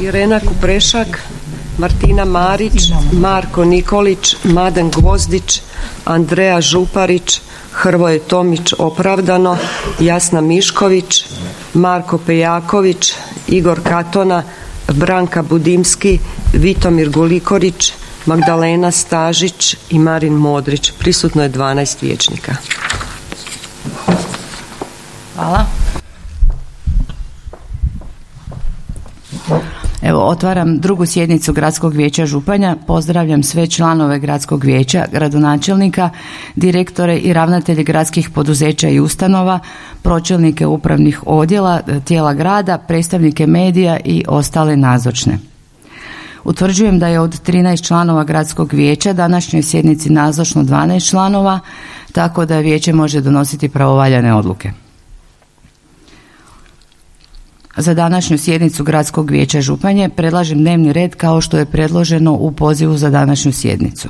Irena Kuprešak, Martina Marić, Marko Nikolić, Maden Gvozdić, Andreja Župarić, Hrvoje Tomić opravdano, Jasna Mišković, Marko Pejaković, Igor Katona, Branka Budimski, Vitomir Gulikorić, Magdalena Stažić i Marin Modrić. Prisutno je 12 vijećnika. Hvala. Evo, otvaram drugu sjednicu Gradskog vijeća Županja. Pozdravljam sve članove Gradskog vijeća, gradonačelnika, direktore i ravnatelje gradskih poduzeća i ustanova, pročelnike upravnih odjela, tijela grada, predstavnike medija i ostale nazočne. Utvrđujem da je od 13 članova Gradskog vijeća današnjoj sjednici nazočno 12 članova, tako da vijeće može donositi pravovaljane odluke. Za današnju sjednicu Gradskog vijeća Županje predlažem dnevni red kao što je predloženo u pozivu za današnju sjednicu.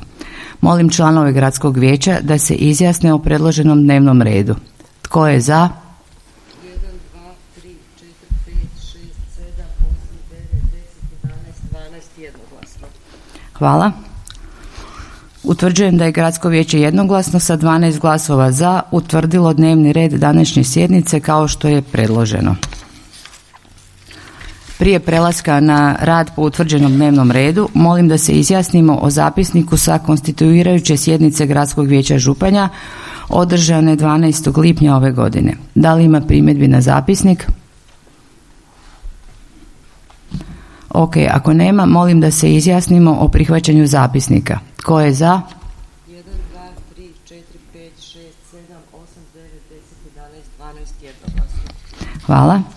Molim članove Gradskog vijeća da se izjasne o predloženom dnevnom redu. Tko je za? Hvala. Utvrđujem da je Gradsko vijeće jednoglasno sa 12 glasova za utvrdilo dnevni red današnje sjednice kao što je predloženo. Prije prelaska na rad po utvrđenom dnevnom redu, molim da se izjasnimo o zapisniku sa konstituirajuće sjednice Gradskog vijeća Županja održane 12. lipnja ove godine. Da li ima primjedbi na zapisnik? Ok, ako nema, molim da se izjasnimo o prihvaćanju zapisnika. Tko je za? 1, 2, 3, 4, 5, 6, 7, 8, 9, 10, 11, 12, Hvala.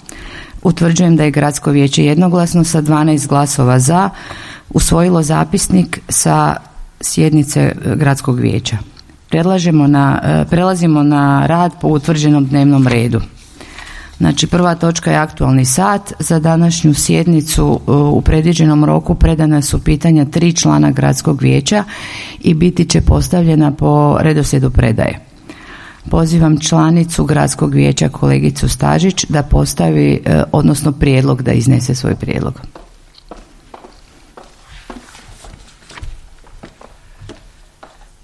Utvrđujem da je gradsko vijeće jednoglasno sa 12 glasova za usvojilo zapisnik sa sjednice gradskog vijeća. Predlažemo na, e, prelazimo na rad po utvrđenom dnevnom redu. Znači prva točka je aktualni sat. Za današnju sjednicu e, u predviđenom roku predana su pitanja tri člana gradskog vijeća i biti će postavljena po redoslijedu predaje. Pozivam članicu gradskog vijeća kolegicu Stažić da postavi, e, odnosno prijedlog da iznese svoj prijedlog.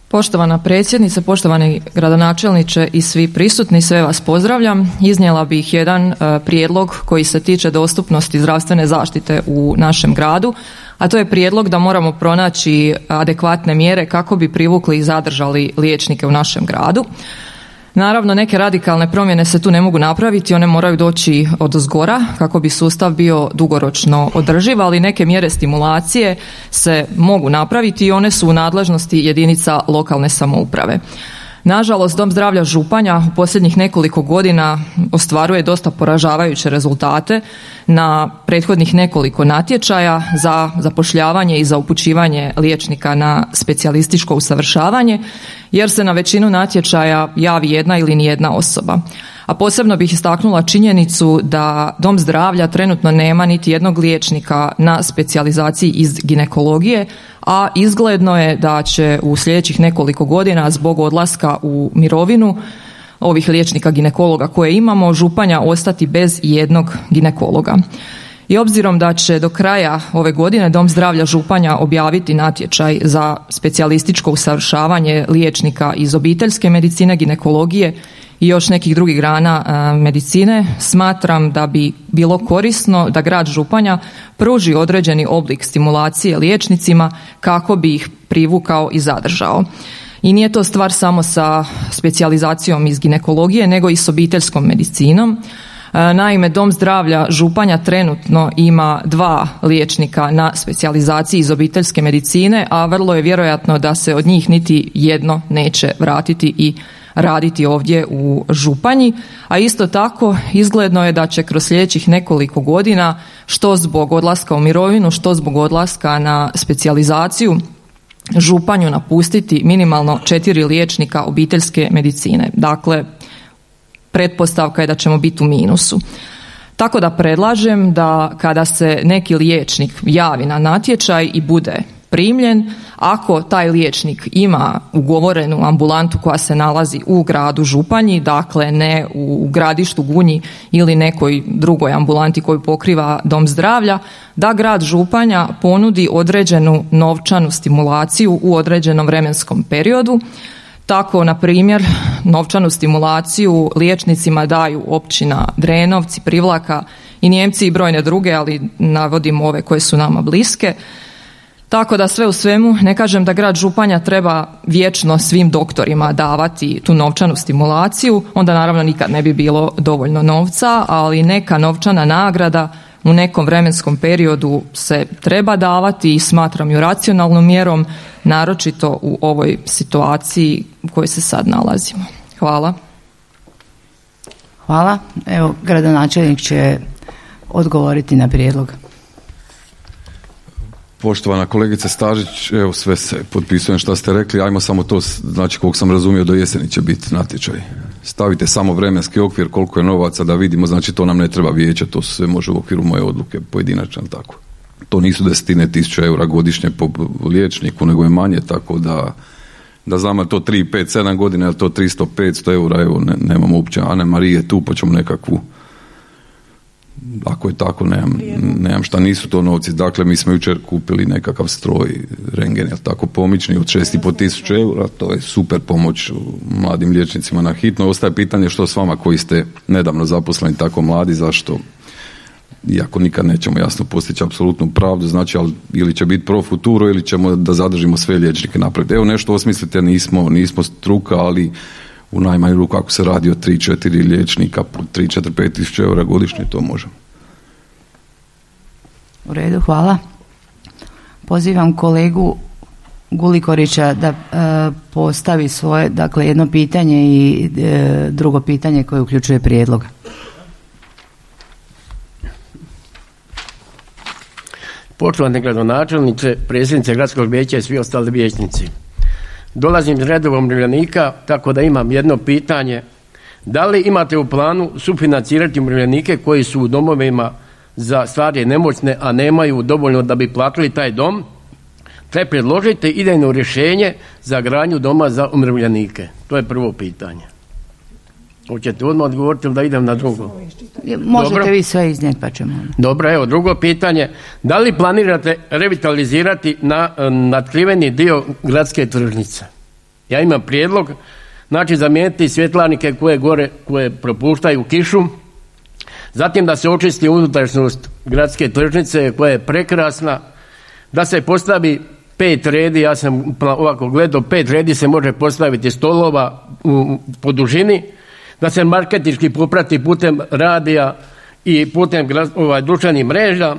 Poštovana predsjednice, poštovani gradonačelniče i svi prisutni, sve vas pozdravljam. Iznijela bih jedan e, prijedlog koji se tiče dostupnosti zdravstvene zaštite u našem gradu, a to je prijedlog da moramo pronaći adekvatne mjere kako bi privukli i zadržali liječnike u našem gradu. Naravno, neke radikalne promjene se tu ne mogu napraviti, one moraju doći od zgora kako bi sustav bio dugoročno održiv, ali neke mjere stimulacije se mogu napraviti i one su u nadležnosti jedinica lokalne samouprave. Nažalost, Dom zdravlja Županja u posljednjih nekoliko godina ostvaruje dosta poražavajuće rezultate na prethodnih nekoliko natječaja za zapošljavanje i za upućivanje liječnika na specijalističko usavršavanje, jer se na većinu natječaja javi jedna ili nijedna osoba. A posebno bih istaknula činjenicu da dom zdravlja trenutno nema niti jednog liječnika na specijalizaciji iz ginekologije, a izgledno je da će u sljedećih nekoliko godina zbog odlaska u mirovinu ovih liječnika ginekologa koje imamo, županja ostati bez jednog ginekologa. I obzirom da će do kraja ove godine Dom zdravlja Županja objaviti natječaj za specijalističko usavršavanje liječnika iz obiteljske medicine, ginekologije i još nekih drugih grana e, medicine, smatram da bi bilo korisno da grad Županja pruži određeni oblik stimulacije liječnicima kako bi ih privukao i zadržao. I nije to stvar samo sa specijalizacijom iz ginekologije, nego i s obiteljskom medicinom. E, naime, Dom zdravlja Županja trenutno ima dva liječnika na specijalizaciji iz obiteljske medicine, a vrlo je vjerojatno da se od njih niti jedno neće vratiti i raditi ovdje u Županji, a isto tako izgledno je da će kroz sljedećih nekoliko godina, što zbog odlaska u mirovinu, što zbog odlaska na specijalizaciju, Županju napustiti minimalno četiri liječnika obiteljske medicine. Dakle, pretpostavka je da ćemo biti u minusu. Tako da predlažem da kada se neki liječnik javi na natječaj i bude primljen, ako taj liječnik ima ugovorenu ambulantu koja se nalazi u gradu Županji, dakle ne u gradištu Gunji ili nekoj drugoj ambulanti koju pokriva dom zdravlja, da grad Županja ponudi određenu novčanu stimulaciju u određenom vremenskom periodu. Tako, na primjer, novčanu stimulaciju liječnicima daju općina Drenovci, Privlaka i Njemci i brojne druge, ali navodim ove koje su nama bliske. Tako da sve u svemu ne kažem da grad Županja treba vječno svim doktorima davati tu novčanu stimulaciju, onda naravno nikad ne bi bilo dovoljno novca, ali neka novčana nagrada u nekom vremenskom periodu se treba davati i smatram ju racionalnom mjerom, naročito u ovoj situaciji u kojoj se sad nalazimo. Hvala. Hvala. Evo, gradonačelnik će odgovoriti na prijedlog. Poštovana kolegice Stažić, evo sve se potpisujem što ste rekli, ajmo samo to, znači koliko sam razumio do jeseni će biti natječaj. Stavite samo vremenski okvir koliko je novaca da vidimo, znači to nam ne treba vijeće, to sve može u okviru moje odluke pojedinačno tako. To nisu desetine tisuća eura godišnje po liječniku, nego je manje, tako da da znamo to 3, 5, 7 godina, je to 300, 500 eura, evo ne, nemamo uopće Ane Marije tu, pa ćemo nekakvu ako je tako, nemam, nemam šta, nisu to novci. Dakle, mi smo jučer kupili nekakav stroj, rengen, jel tako, pomični od 6,5 tisuća eura, to je super pomoć mladim liječnicima na hitno. Ostaje pitanje što s vama koji ste nedavno zaposleni tako mladi, zašto iako nikad nećemo jasno postići apsolutnu pravdu, znači ali ili će biti pro futuro ili ćemo da zadržimo sve liječnike napraviti. Evo nešto osmislite, nismo, nismo struka, ali u najmanju ruku ako se radi o 3-4 liječnika po 3-4-5 tisuća eura godišnje, to možemo. U redu, hvala. Pozivam kolegu Gulikorića da e, postavi svoje, dakle jedno pitanje i e, drugo pitanje koje uključuje prijedlog. Poštovani gradonačelniče, predsjednice gradskog vijeća i svi ostali vijećnici. Dolazim iz redova umirovljenika, tako da imam jedno pitanje. Da li imate u planu sufinancirati umirovljenike koji su u domovima za stvari nemoćne, a nemaju dovoljno da bi platili taj dom? Te predložite idejno rješenje za gradnju doma za umirovljenike. To je prvo pitanje. Hoćete odmah odgovoriti ili da idem na drugo? Možete vi sve iznijeti pa ćemo. Dobro, evo drugo pitanje. Da li planirate revitalizirati na natkriveni dio gradske tržnice? Ja imam prijedlog, znači zamijeniti svjetlanike koje gore, koje propuštaju kišu, zatim da se očisti unutrašnjost gradske tržnice koja je prekrasna, da se postavi pet redi, ja sam ovako gledao, pet redi se može postaviti stolova u, po dužini, da se marketički poprati putem radija i putem ovaj, društvenih mreža.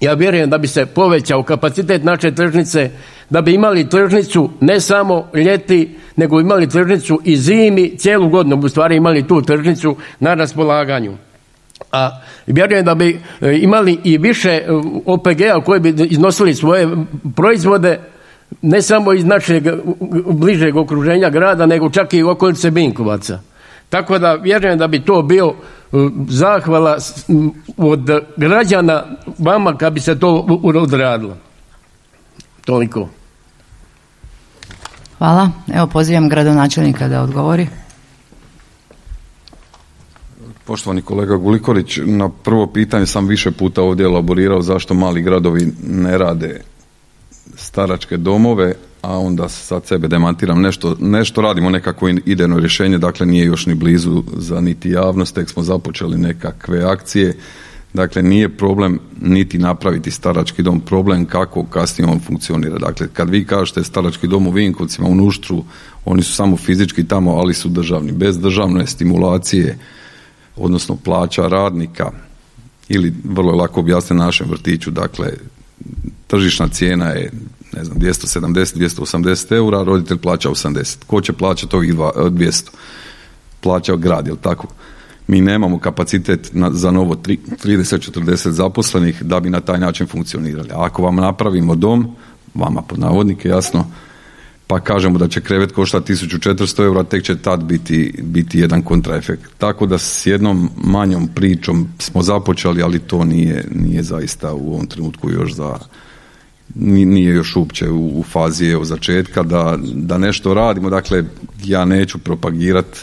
Ja vjerujem da bi se povećao kapacitet naše tržnice, da bi imali tržnicu ne samo ljeti, nego imali tržnicu i zimi, cijelu godinu u stvari imali tu tržnicu na raspolaganju. A vjerujem da bi e, imali i više e, OPG-a koji bi iznosili svoje proizvode ne samo iz našeg bližeg okruženja grada, nego čak i okolice Binkovaca. Tako da vjerujem da bi to bio e, zahvala od građana vama kad bi se to odradilo. Toliko. Hvala. Evo pozivam gradonačelnika da odgovori. Poštovani kolega Gulikorić, na prvo pitanje sam više puta ovdje elaborirao zašto mali gradovi ne rade staračke domove, a onda sad sebe demantiram, nešto, nešto radimo nekako idejno rješenje, dakle nije još ni blizu za niti javnost, tek smo započeli nekakve akcije, dakle nije problem niti napraviti starački dom, problem kako kasnije on funkcionira. Dakle, kad vi kažete starački dom u Vinkovcima, u Nuštru, oni su samo fizički tamo, ali su državni. Bez državne stimulacije, odnosno plaća radnika, ili vrlo lako objasne našem vrtiću, dakle, tržišna cijena je ne znam, 270, 280 eura, roditelj plaća 80. Ko će plaćati ovih 200? Plaća grad, jel tako? Mi nemamo kapacitet na, za novo 30-40 zaposlenih da bi na taj način funkcionirali. ako vam napravimo dom, vama pod navodnike jasno, pa kažemo da će krevet koštati 1400 eura, tek će tad biti, biti jedan kontraefekt. Tako da s jednom manjom pričom smo započeli, ali to nije, nije zaista u ovom trenutku još za nije još uopće u, fazi evo začetka da, da nešto radimo. Dakle, ja neću propagirati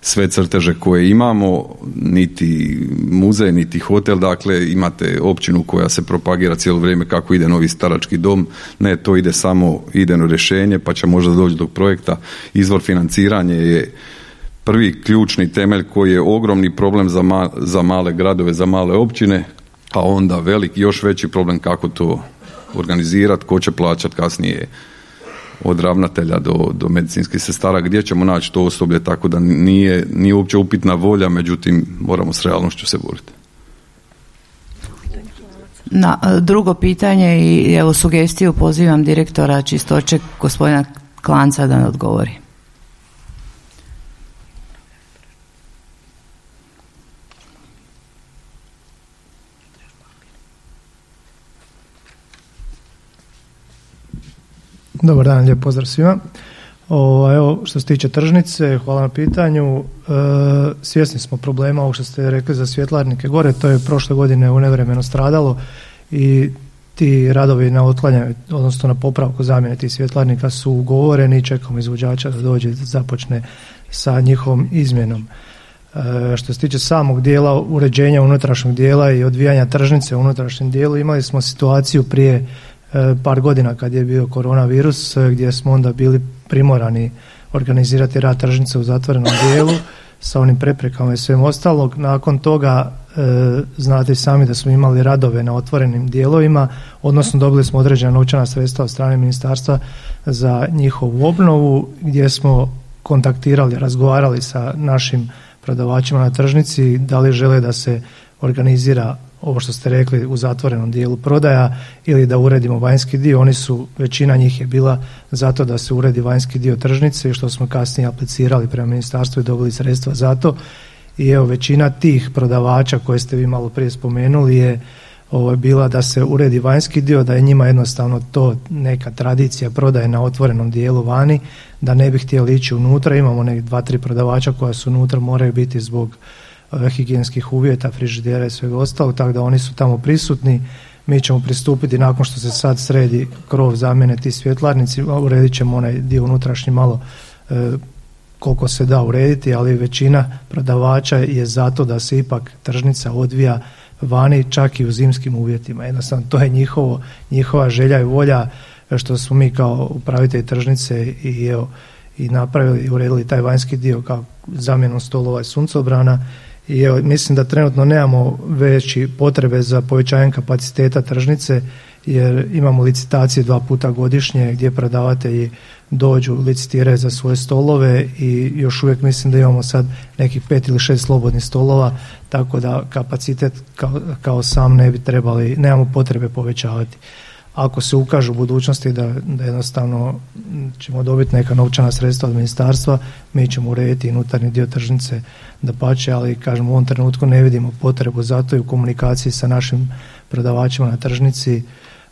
sve crteže koje imamo, niti muzej, niti hotel, dakle imate općinu koja se propagira cijelo vrijeme kako ide novi starački dom, ne, to ide samo idejno rješenje, pa će možda doći do projekta. Izvor financiranja je prvi ključni temelj koji je ogromni problem za, za male gradove, za male općine, a onda velik, još veći problem kako to organizirati, ko će plaćati kasnije od ravnatelja do, do medicinskih sestara, gdje ćemo naći to osoblje, tako da nije, nije uopće upitna volja, međutim moramo s realnošću se boriti. Na e, drugo pitanje i evo sugestiju pozivam direktora čistoće gospodina Klanca da odgovori. Dobar dan, lijep pozdrav svima. O, evo, što se tiče tržnice, hvala na pitanju. E, svjesni smo problema ovog što ste rekli za svjetlarnike gore, to je prošle godine u nevremeno stradalo i ti radovi na otklanjanju, odnosno na popravku zamjene tih svjetlarnika su ugovoreni čekamo izvođača da dođe započne sa njihovom izmjenom. E, što se tiče samog dijela uređenja unutrašnjeg dijela i odvijanja tržnice u unutrašnjem dijelu, imali smo situaciju prije par godina kad je bio koronavirus e, gdje smo onda bili primorani organizirati rad tržnice u zatvorenom dijelu sa onim preprekama i svem ostalog. Nakon toga e, znate sami da smo imali radove na otvorenim dijelovima, odnosno dobili smo određena novčana sredstva od strane ministarstva za njihovu obnovu gdje smo kontaktirali, razgovarali sa našim prodavačima na tržnici da li žele da se organizira ovo što ste rekli u zatvorenom dijelu prodaja ili da uredimo vanjski dio. Oni su, većina njih je bila zato da se uredi vanjski dio tržnice što smo kasnije aplicirali prema ministarstvu i dobili sredstva za to. I evo većina tih prodavača koje ste vi malo prije spomenuli je ovo bila da se uredi vanjski dio, da je njima jednostavno to neka tradicija prodaje na otvorenom dijelu vani, da ne bi htjeli ići unutra. Imamo nek dva, tri prodavača koja su unutra, moraju biti zbog higijenskih uvjeta, frižidera i svega ostalog, tako da oni su tamo prisutni. Mi ćemo pristupiti nakon što se sad sredi krov zamjene ti svjetlarnici, uredit ćemo onaj dio unutrašnji malo e, koliko se da urediti, ali većina prodavača je zato da se ipak tržnica odvija vani čak i u zimskim uvjetima. Jednostavno to je njihovo, njihova želja i volja što smo mi kao upravitelji tržnice i evo i napravili i uredili taj vanjski dio kao zamjenom stolova i suncobrana i evo, mislim da trenutno nemamo veći potrebe za povećanjem kapaciteta tržnice jer imamo licitacije dva puta godišnje gdje prodavatelji dođu, licitiraju za svoje stolove i još uvijek mislim da imamo sad nekih pet ili šest slobodnih stolova, tako da kapacitet kao, kao sam ne bi trebali, nemamo potrebe povećavati ako se ukaže u budućnosti da, da jednostavno ćemo dobiti neka novčana sredstva od ministarstva, mi ćemo urediti unutarnji dio tržnice da pače, ali kažem u ovom trenutku ne vidimo potrebu zato i u komunikaciji sa našim prodavačima na tržnici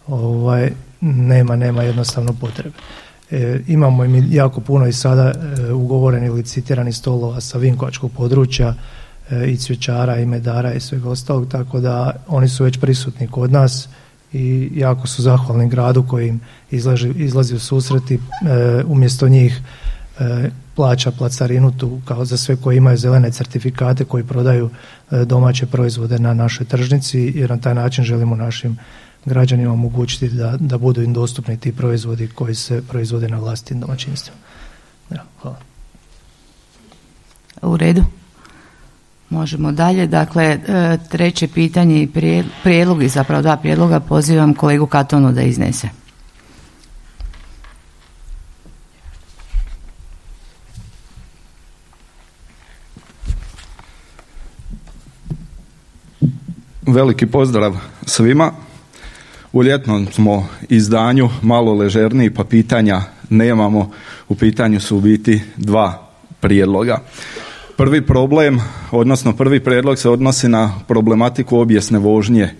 ovaj, nema, nema jednostavno potrebe. E, imamo i jako puno i sada e, ugovorenih licitiranih stolova sa Vinkovačkog područja e, i cvjećara i medara i svega ostalog, tako da oni su već prisutni kod nas i jako su zahvalni gradu koji im izlazi, izlazi u susreti e, umjesto njih e, plaća placarinu tu kao za sve koji imaju zelene certifikate koji prodaju e, domaće proizvode na našoj tržnici jer na taj način želimo našim građanima omogućiti da, da budu im dostupni ti proizvodi koji se proizvode na vlastitim domaćinstvima. Ja, hvala. U redu. Možemo dalje. Dakle, e, treće pitanje i prijedlog i zapravo dva prijedloga pozivam kolegu Katonu da iznese. Veliki pozdrav svima. U ljetnom smo izdanju malo ležerniji pa pitanja nemamo. U pitanju su u biti dva prijedloga. Prvi problem, odnosno prvi predlog se odnosi na problematiku objesne vožnje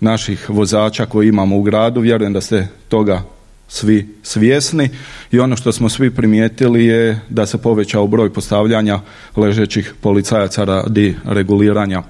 naših vozača koji imamo u gradu. Vjerujem da ste toga svi svjesni i ono što smo svi primijetili je da se povećao broj postavljanja ležećih policajaca radi reguliranja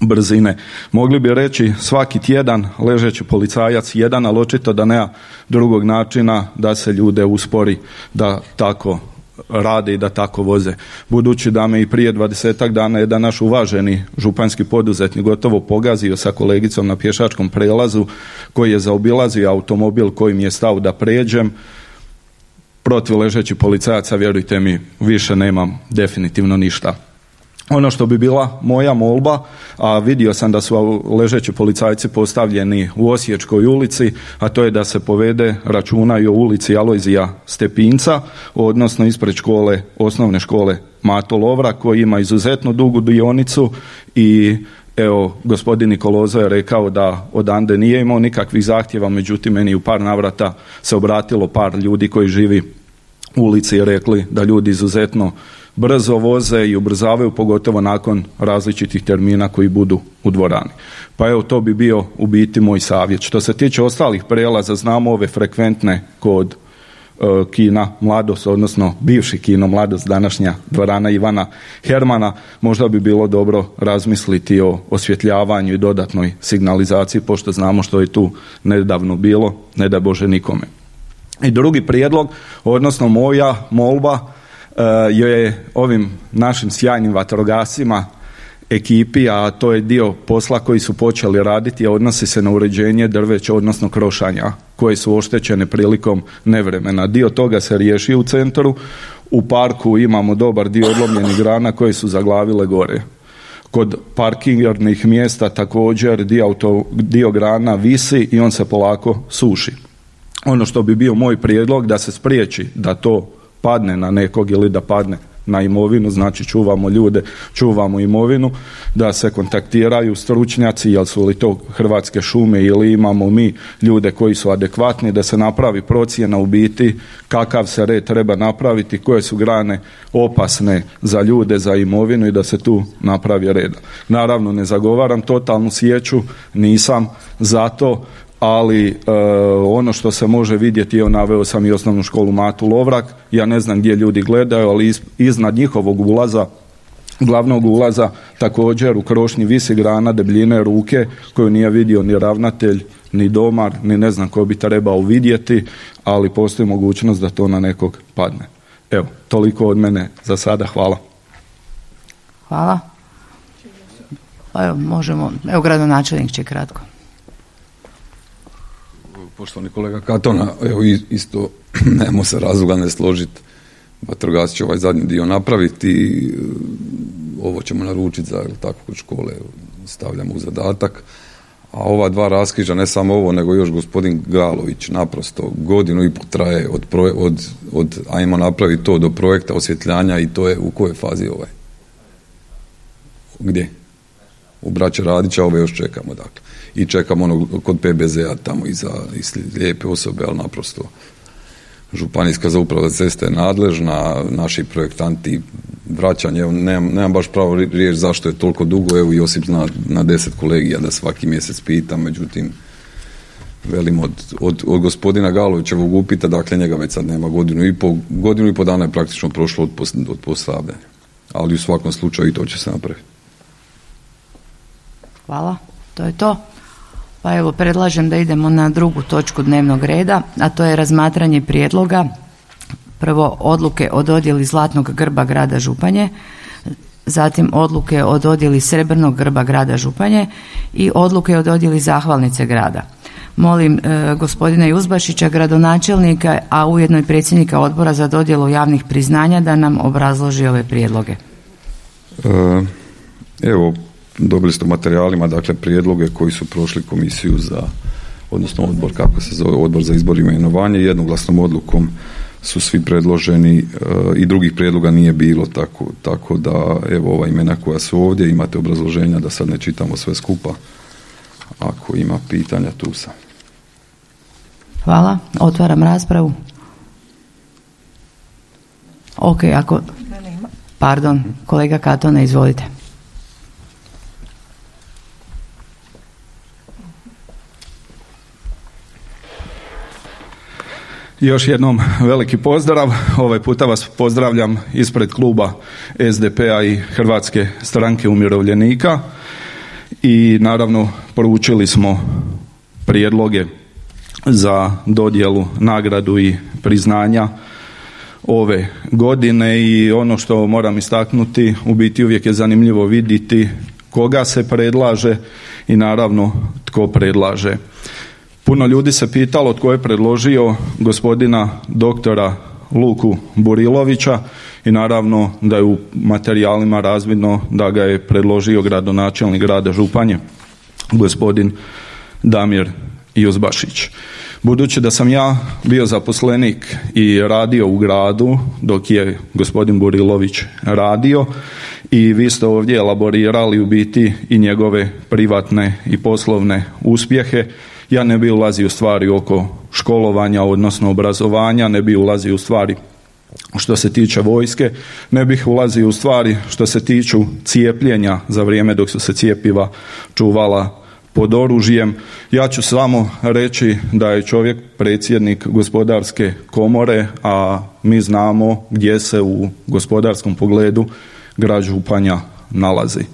brzine. Mogli bi reći svaki tjedan ležeći policajac jedan, ali očito da nema drugog načina da se ljude uspori da tako rade i da tako voze. Budući da me i prije dvadesetak dana jedan naš uvaženi županjski poduzetnik gotovo pogazio sa kolegicom na pješačkom prelazu koji je zaobilazio automobil kojim je stao da pređem, protiv ležeći policajaca, vjerujte mi, više nemam definitivno ništa. Ono što bi bila moja molba, a vidio sam da su ležeći policajci postavljeni u Osječkoj ulici, a to je da se povede računa i o ulici Alojzija Stepinca, odnosno ispred škole, osnovne škole Mato Lovra, koji ima izuzetno dugu dionicu i Evo, gospodin Nikolozo je rekao da odande nije imao nikakvih zahtjeva, međutim, meni u par navrata se obratilo par ljudi koji živi u ulici i rekli da ljudi izuzetno brzo voze i ubrzavaju, pogotovo nakon različitih termina koji budu u dvorani. Pa evo, to bi bio u biti moj savjet. Što se tiče ostalih prelaza, znamo ove frekventne kod e, kina Mladost, odnosno bivši kino Mladost, današnja dvorana Ivana Hermana, možda bi bilo dobro razmisliti o osvjetljavanju i dodatnoj signalizaciji, pošto znamo što je tu nedavno bilo, ne da Bože nikome. I drugi prijedlog, odnosno moja molba, E, je ovim našim sjajnim vatrogasima ekipi, a to je dio posla koji su počeli raditi, a odnosi se na uređenje drveća, odnosno krošanja, koje su oštećene prilikom nevremena. Dio toga se riješi u centru, u parku imamo dobar dio odlomljenih grana koje su zaglavile gore. Kod parkingornih mjesta također dio, auto, dio grana visi i on se polako suši. Ono što bi bio moj prijedlog da se spriječi da to padne na nekog ili da padne na imovinu, znači čuvamo ljude, čuvamo imovinu, da se kontaktiraju stručnjaci, jel su li to Hrvatske šume ili imamo mi ljude koji su adekvatni, da se napravi procjena u biti kakav se red treba napraviti, koje su grane opasne za ljude, za imovinu i da se tu napravi red. Naravno ne zagovaram totalnu sjeću, nisam zato ali e, ono što se može vidjeti, evo naveo sam i osnovnu školu Matu Lovrak, ja ne znam gdje ljudi gledaju, ali iznad njihovog ulaza glavnog ulaza također u krošnji visi grana debljine ruke koju nije vidio ni ravnatelj, ni domar, ni ne znam ko bi trebao vidjeti, ali postoji mogućnost da to na nekog padne. Evo, toliko od mene za sada, hvala. Hvala. Pa evo, možemo, evo gradonačelnik će kratko. Poštovani kolega Katona, evo isto nemamo se razloga ne složiti. Vatrogas će ovaj zadnji dio napraviti, e, ovo ćemo naručiti za tako kod škole, stavljamo u zadatak. A ova dva raskriža, ne samo ovo, nego još gospodin Galović, naprosto godinu i po traje od, od, od ajmo napraviti to do projekta osvjetljanja i to je u kojoj fazi ovaj? Gdje? U Braće Radića, ove još čekamo, dakle i čekamo ono kod PBZ-a tamo i za lijepe osobe, ali naprosto županijska zauprava ceste je nadležna, naši projektanti vraćanje, nemam, nemam baš pravo riječ zašto je toliko dugo, evo Josip zna na deset kolegija da svaki mjesec pita, međutim velim od, od, od gospodina Galovićevog upita, dakle njega već sad nema godinu i po, godinu i po dana je praktično prošlo od, od postavljanja. Ali u svakom slučaju i to će se napraviti. Hvala, to je to. Pa evo, predlažem da idemo na drugu točku dnevnog reda, a to je razmatranje prijedloga prvo odluke o dodjeli zlatnog grba grada Županje, zatim odluke o dodjeli srebrnog grba grada Županje i odluke o dodjeli zahvalnice grada. Molim e, gospodina Juzbašića, gradonačelnika, a ujedno i predsjednika odbora za dodjelu javnih priznanja da nam obrazloži ove prijedloge. E, evo, dobili ste u materijalima dakle prijedloge koji su prošli komisiju za odnosno odbor kako se zove odbor za izbor i imenovanje. Jednoglasnom odlukom su svi predloženi e, i drugih prijedloga nije bilo tako, tako da evo ova imena koja su ovdje imate obrazloženja da sad ne čitamo sve skupa ako ima pitanja tu sam. Hvala, otvaram raspravu. Ok, ako pardon, kolega Katona izvolite Još jednom veliki pozdrav. Ovaj puta vas pozdravljam ispred kluba SDP-a i Hrvatske stranke umirovljenika. i naravno poručili smo prijedloge za dodjelu nagradu i priznanja ove godine i ono što moram istaknuti u biti uvijek je zanimljivo vidjeti koga se predlaže i naravno tko predlaže. Puno ljudi se pitalo tko je predložio gospodina doktora Luku Burilovića i naravno da je u materijalima razvidno da ga je predložio gradonačelnik grada Županje, gospodin Damir Juzbašić. Budući da sam ja bio zaposlenik i radio u gradu dok je gospodin Burilović radio i vi ste ovdje elaborirali u biti i njegove privatne i poslovne uspjehe, ja ne bi ulazio u stvari oko školovanja, odnosno obrazovanja, ne bi ulazio u stvari što se tiče vojske, ne bih ulazio u stvari što se tiču cijepljenja za vrijeme dok su se cijepiva čuvala pod oružjem. Ja ću samo reći da je čovjek predsjednik gospodarske komore, a mi znamo gdje se u gospodarskom pogledu grad Županja nalazi.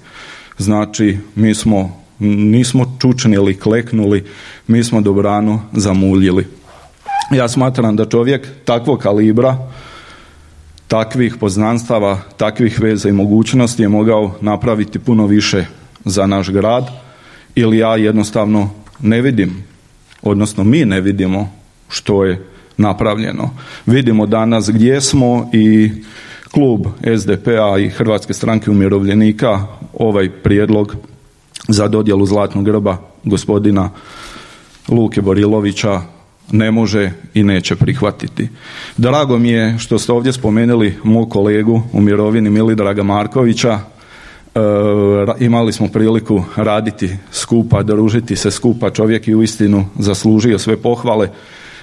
Znači, mi smo, nismo čučnili, kleknuli, mi smo dobrano zamuljili. Ja smatram da čovjek takvog kalibra, takvih poznanstava, takvih veza i mogućnosti je mogao napraviti puno više za naš grad ili ja jednostavno ne vidim, odnosno mi ne vidimo što je napravljeno. Vidimo danas gdje smo i klub SDP-a i Hrvatske stranke umirovljenika ovaj prijedlog za dodjelu zlatnog grba gospodina Luke Borilovića ne može i neće prihvatiti. Drago mi je što ste ovdje spomenuli mog kolegu u mirovini Milidraga Markovića. E, imali smo priliku raditi skupa, družiti se skupa. Čovjek je uistinu zaslužio sve pohvale.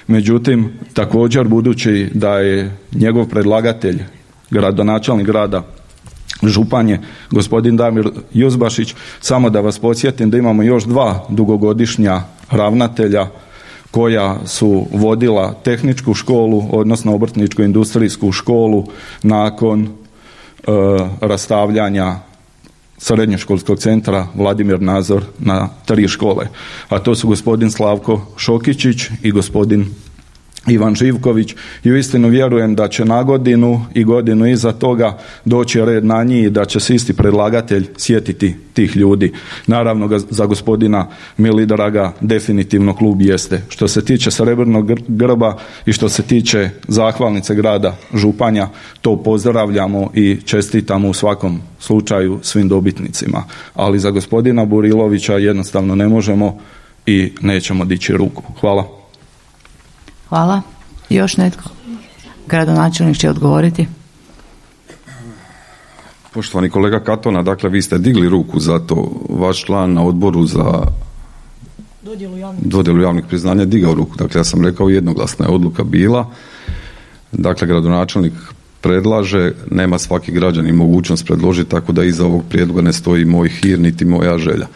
Međutim, također budući da je njegov predlagatelj, gradonačelnik grada Županje, gospodin Damir Juzbašić, samo da vas podsjetim da imamo još dva dugogodišnja ravnatelja koja su vodila tehničku školu, odnosno obrtničku industrijsku školu nakon e, rastavljanja srednjoškolskog centra Vladimir Nazor na tri škole. A to su gospodin Slavko Šokičić i gospodin Ivan Živković i uistinu vjerujem da će na godinu i godinu iza toga doći red na njih i da će se isti predlagatelj sjetiti tih ljudi. Naravno za gospodina Milidraga definitivno klub jeste. Što se tiče srebrnog grba i što se tiče zahvalnice grada Županja, to pozdravljamo i čestitamo u svakom slučaju svim dobitnicima. Ali za gospodina Burilovića jednostavno ne možemo i nećemo dići ruku. Hvala. Hvala. Još netko? Gradonačelnik će odgovoriti. Poštovani kolega Katona, dakle vi ste digli ruku za to, vaš član na odboru za dodjelu javnih, priznanja digao ruku. Dakle, ja sam rekao jednoglasna je odluka bila. Dakle, gradonačelnik predlaže, nema svaki građanin mogućnost predložiti, tako da iza ovog prijedloga ne stoji moj hir, niti moja želja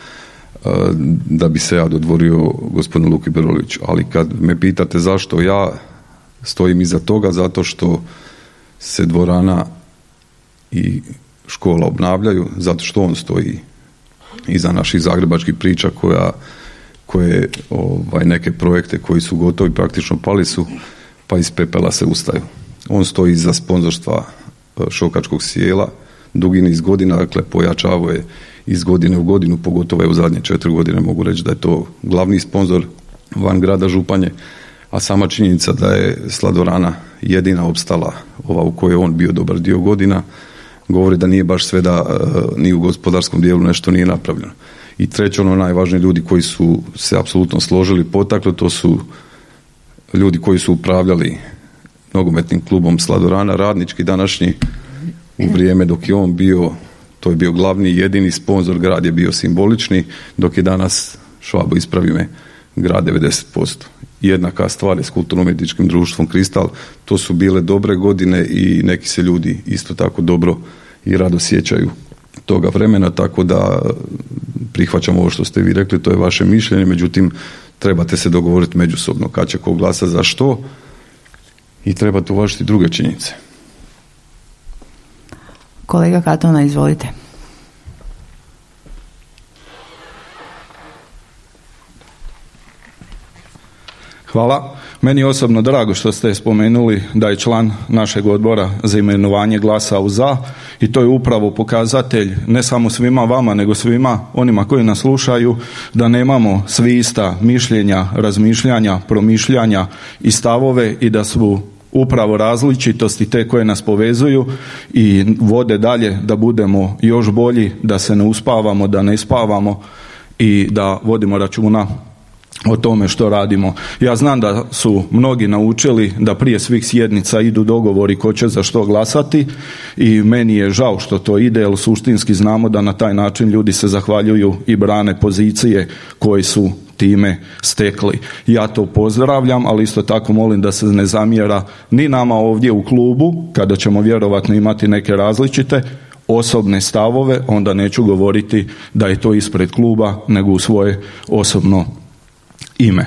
da bi se ja dodvorio gospodinu Luki Beroliću. Ali kad me pitate zašto ja stojim iza toga, zato što se dvorana i škola obnavljaju, zato što on stoji iza naših zagrebačkih priča koja koje ovaj, neke projekte koji su gotovi praktično pali su pa iz pepela se ustaju. On stoji iza sponzorstva e, šokačkog sjela dugi niz godina, dakle pojačavao je iz godine u godinu, pogotovo je u zadnje četiri godine mogu reći da je to glavni sponzor van grada Županje, a sama činjenica da je Sladorana jedina opstala ova u kojoj je on bio dobar dio godina, govori da nije baš sve da e, ni u gospodarskom dijelu nešto nije napravljeno. I treće, ono najvažniji ljudi koji su se apsolutno složili, potakli, to su ljudi koji su upravljali nogometnim klubom Sladorana, radnički današnji u vrijeme dok je on bio to je bio glavni jedini sponzor, grad je bio simbolični, dok je danas, Švabo ispravi me, grad 90%. Jednaka stvar je s kulturno-umjetničkim društvom Kristal, to su bile dobre godine i neki se ljudi isto tako dobro i rado sjećaju toga vremena, tako da prihvaćam ovo što ste vi rekli, to je vaše mišljenje, međutim trebate se dogovoriti međusobno kad će ko glasa za što i trebate uvažiti druge činjenice. Kolega Katona, izvolite. Hvala. Meni je osobno drago što ste spomenuli da je član našeg odbora za imenovanje glasa u za i to je upravo pokazatelj ne samo svima vama nego svima onima koji nas slušaju da nemamo svi ista mišljenja, razmišljanja, promišljanja i stavove i da su upravo različitosti te koje nas povezuju i vode dalje da budemo još bolji, da se ne uspavamo, da ne spavamo i da vodimo računa o tome što radimo. Ja znam da su mnogi naučili da prije svih sjednica idu dogovori ko će za što glasati i meni je žao što to ide jer suštinski znamo da na taj način ljudi se zahvaljuju i brane pozicije koji su time stekli. Ja to pozdravljam, ali isto tako molim da se ne zamjera ni nama ovdje u klubu, kada ćemo vjerovatno imati neke različite osobne stavove, onda neću govoriti da je to ispred kluba, nego u svoje osobno ime.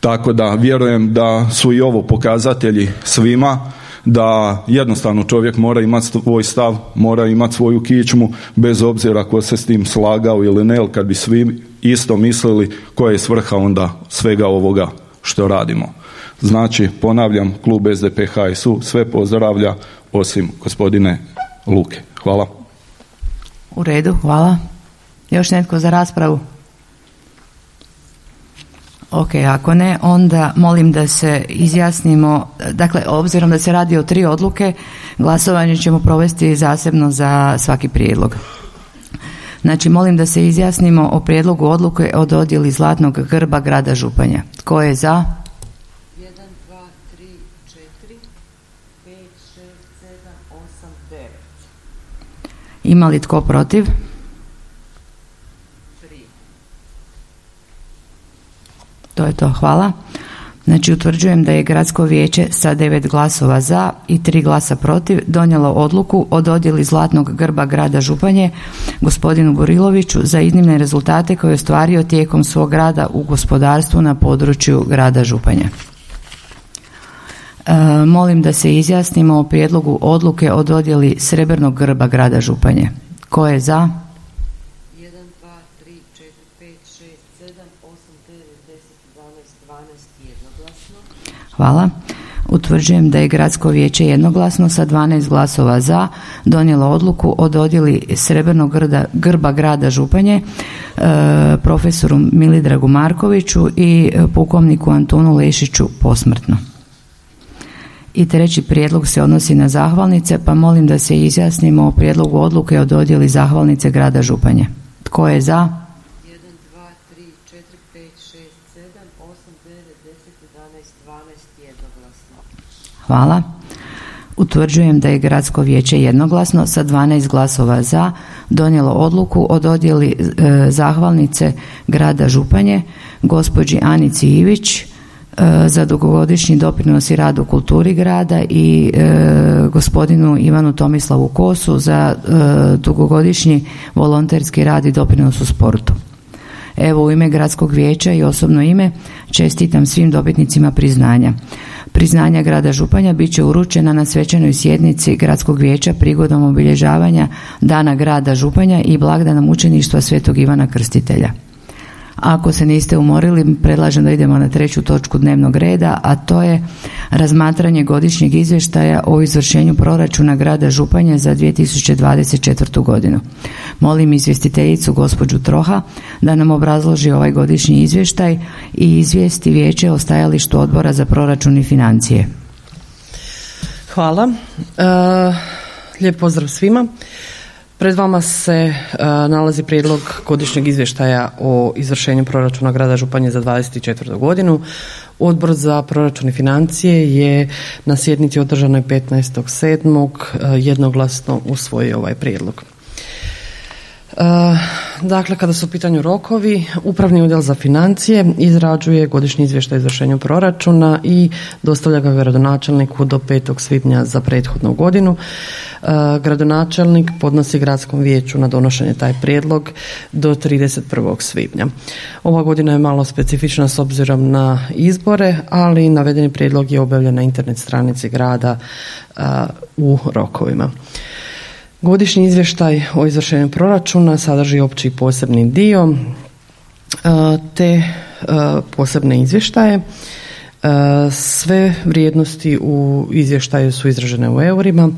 Tako da vjerujem da su i ovo pokazatelji svima da jednostavno čovjek mora imati svoj stav, mora imati svoju kičmu bez obzira ko se s tim slagao ili ne, kad bi svi isto mislili koja je svrha onda svega ovoga što radimo. Znači, ponavljam, klub SDP HSU sve pozdravlja osim gospodine Luke. Hvala. U redu, hvala. Još netko za raspravu? Ok, ako ne, onda molim da se izjasnimo, dakle, obzirom da se radi o tri odluke, glasovanje ćemo provesti zasebno za svaki prijedlog. Znači, molim da se izjasnimo o prijedlogu odluke o dodjeli zlatnog grba grada Županja. Tko je za? 1, 2, 3, 4, 5, 6, 7, 8, 9. Ima li tko protiv? To je to, hvala. Znači utvrđujem da je gradsko vijeće sa devet glasova za i tri glasa protiv donijelo odluku o dodjeli zlatnog grba grada Županje gospodinu Buriloviću za iznimne rezultate koje je ostvario tijekom svog rada u gospodarstvu na području grada Županje. E, molim da se izjasnimo o prijedlogu odluke o dodjeli srebrnog grba grada Županje. Ko je za? Hvala. Utvrđujem da je gradsko vijeće jednoglasno sa 12 glasova za donijelo odluku o dodjeli srebrnog grba grada Županje e, profesoru Milidragu Markoviću i pukovniku Antunu Lešiću posmrtno. I treći prijedlog se odnosi na zahvalnice, pa molim da se izjasnimo o prijedlogu odluke o dodjeli zahvalnice grada Županje. Tko je za? Hvala. Utvrđujem da je gradsko vijeće jednoglasno sa 12 glasova za donijelo odluku o dodjeli e, zahvalnice grada Županje gospođi Anici Ivić e, za dugogodišnji doprinos i rad u kulturi grada i e, gospodinu Ivanu Tomislavu Kosu za dugogodišnji volonterski rad i doprinos u sportu. Evo u ime gradskog vijeća i osobno ime čestitam svim dobitnicima priznanja. Priznanja grada Županja bit će uručena na svečanoj sjednici gradskog vijeća prigodom obilježavanja Dana grada Županja i blagdana mučeništva Svetog Ivana Krstitelja. Ako se niste umorili, predlažem da idemo na treću točku dnevnog reda, a to je razmatranje godišnjeg izvještaja o izvršenju proračuna grada Županja za 2024. godinu. Molim izvjestiteljicu gospođu Troha da nam obrazloži ovaj godišnji izvještaj i izvijesti vijeće o stajalištu odbora za proračun i financije. Hvala. E, lijep pozdrav svima. Pred vama se e, nalazi prijedlog godišnjeg izvještaja o izvršenju proračuna grada Županje za 24. godinu. Odbor za proračun i financije je na sjednici održanoj 15.7. E, jednoglasno usvojio ovaj prijedlog. Dakle, kada su u pitanju rokovi, Upravni udjel za financije izrađuje godišnji izvještaj o izvršenju proračuna i dostavlja ga gradonačelniku do 5. svibnja za prethodnu godinu. E, gradonačelnik podnosi gradskom vijeću na donošenje taj prijedlog do 31. svibnja. Ova godina je malo specifična s obzirom na izbore, ali navedeni prijedlog je objavljen na internet stranici grada e, u rokovima. Godišnji izvještaj o izvršenju proračuna sadrži opći i posebni dio e, te e, posebne izvještaje. Sve vrijednosti u izvještaju su izražene u eurima.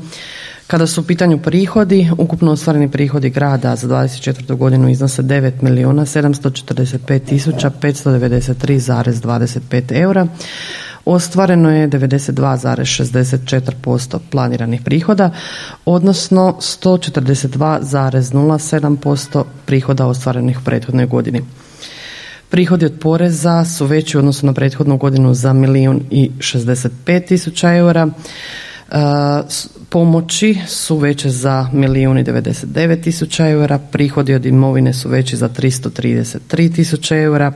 Kada su u pitanju prihodi, ukupno ostvareni prihodi grada za 24. godinu iznose 9 milijuna 745 tisuća 593,25 eura. Ostvareno je 92,64% planiranih prihoda, odnosno 142,07% prihoda ostvarenih u prethodnoj godini. Prihodi od poreza su veći u odnosu na prethodnu godinu za milijun i 65 tisuća eura. E, pomoći su veće za milijun i 99 tisuća eura, prihodi od imovine su veći za 333 tisuće eura,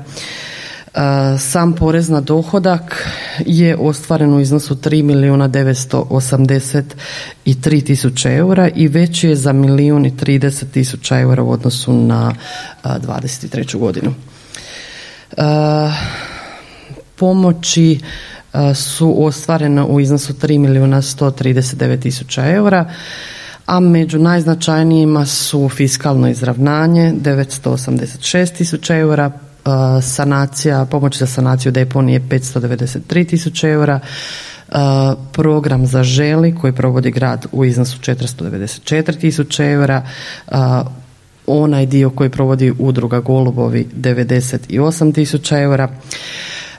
sam porez na dohodak je ostvaren u iznosu 3 milijuna 983 tisuće eura i veći je za milijun i 30 tisuća eura u odnosu na 23. godinu. E, pomoći su ostvarena u iznosu 3 milijuna 139 tisuća eura, a među najznačajnijima su fiskalno izravnanje 986 tisuća eura, sanacija, pomoć za sanaciju deponije 593 tisuće eura, program za želi koji provodi grad u iznosu 494 tisuće eura, onaj dio koji provodi udruga Golubovi 98 tisuća eura,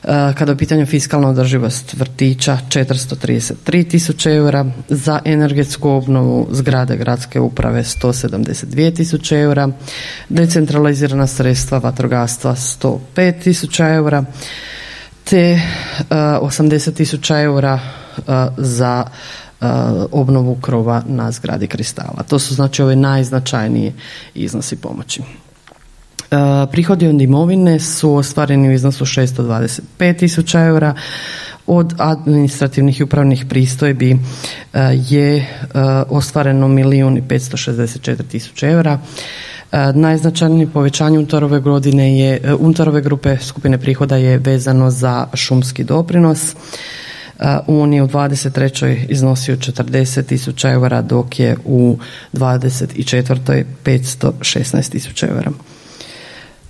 kada je u pitanju fiskalna održivost vrtića 433 tisuće eura, za energetsku obnovu zgrade gradske uprave 172 tisuće eura, decentralizirana sredstva vatrogastva 105 tisuća eura, te 80 eh, tisuća eura eh, za obnovu krova na zgradi kristala. To su znači ove najznačajniji iznosi pomoći. E, prihodi od imovine su ostvareni u iznosu 625 tisuća eura. Od administrativnih i upravnih pristojbi e, je e, ostvareno milijun i 564 tisuće eura. Najznačajnije povećanje unutar ove godine je, unutar ove grupe skupine prihoda je vezano za šumski doprinos. On je u 23. iznosio 40 tisuća eura, dok je u 24. 516 tisuća eura.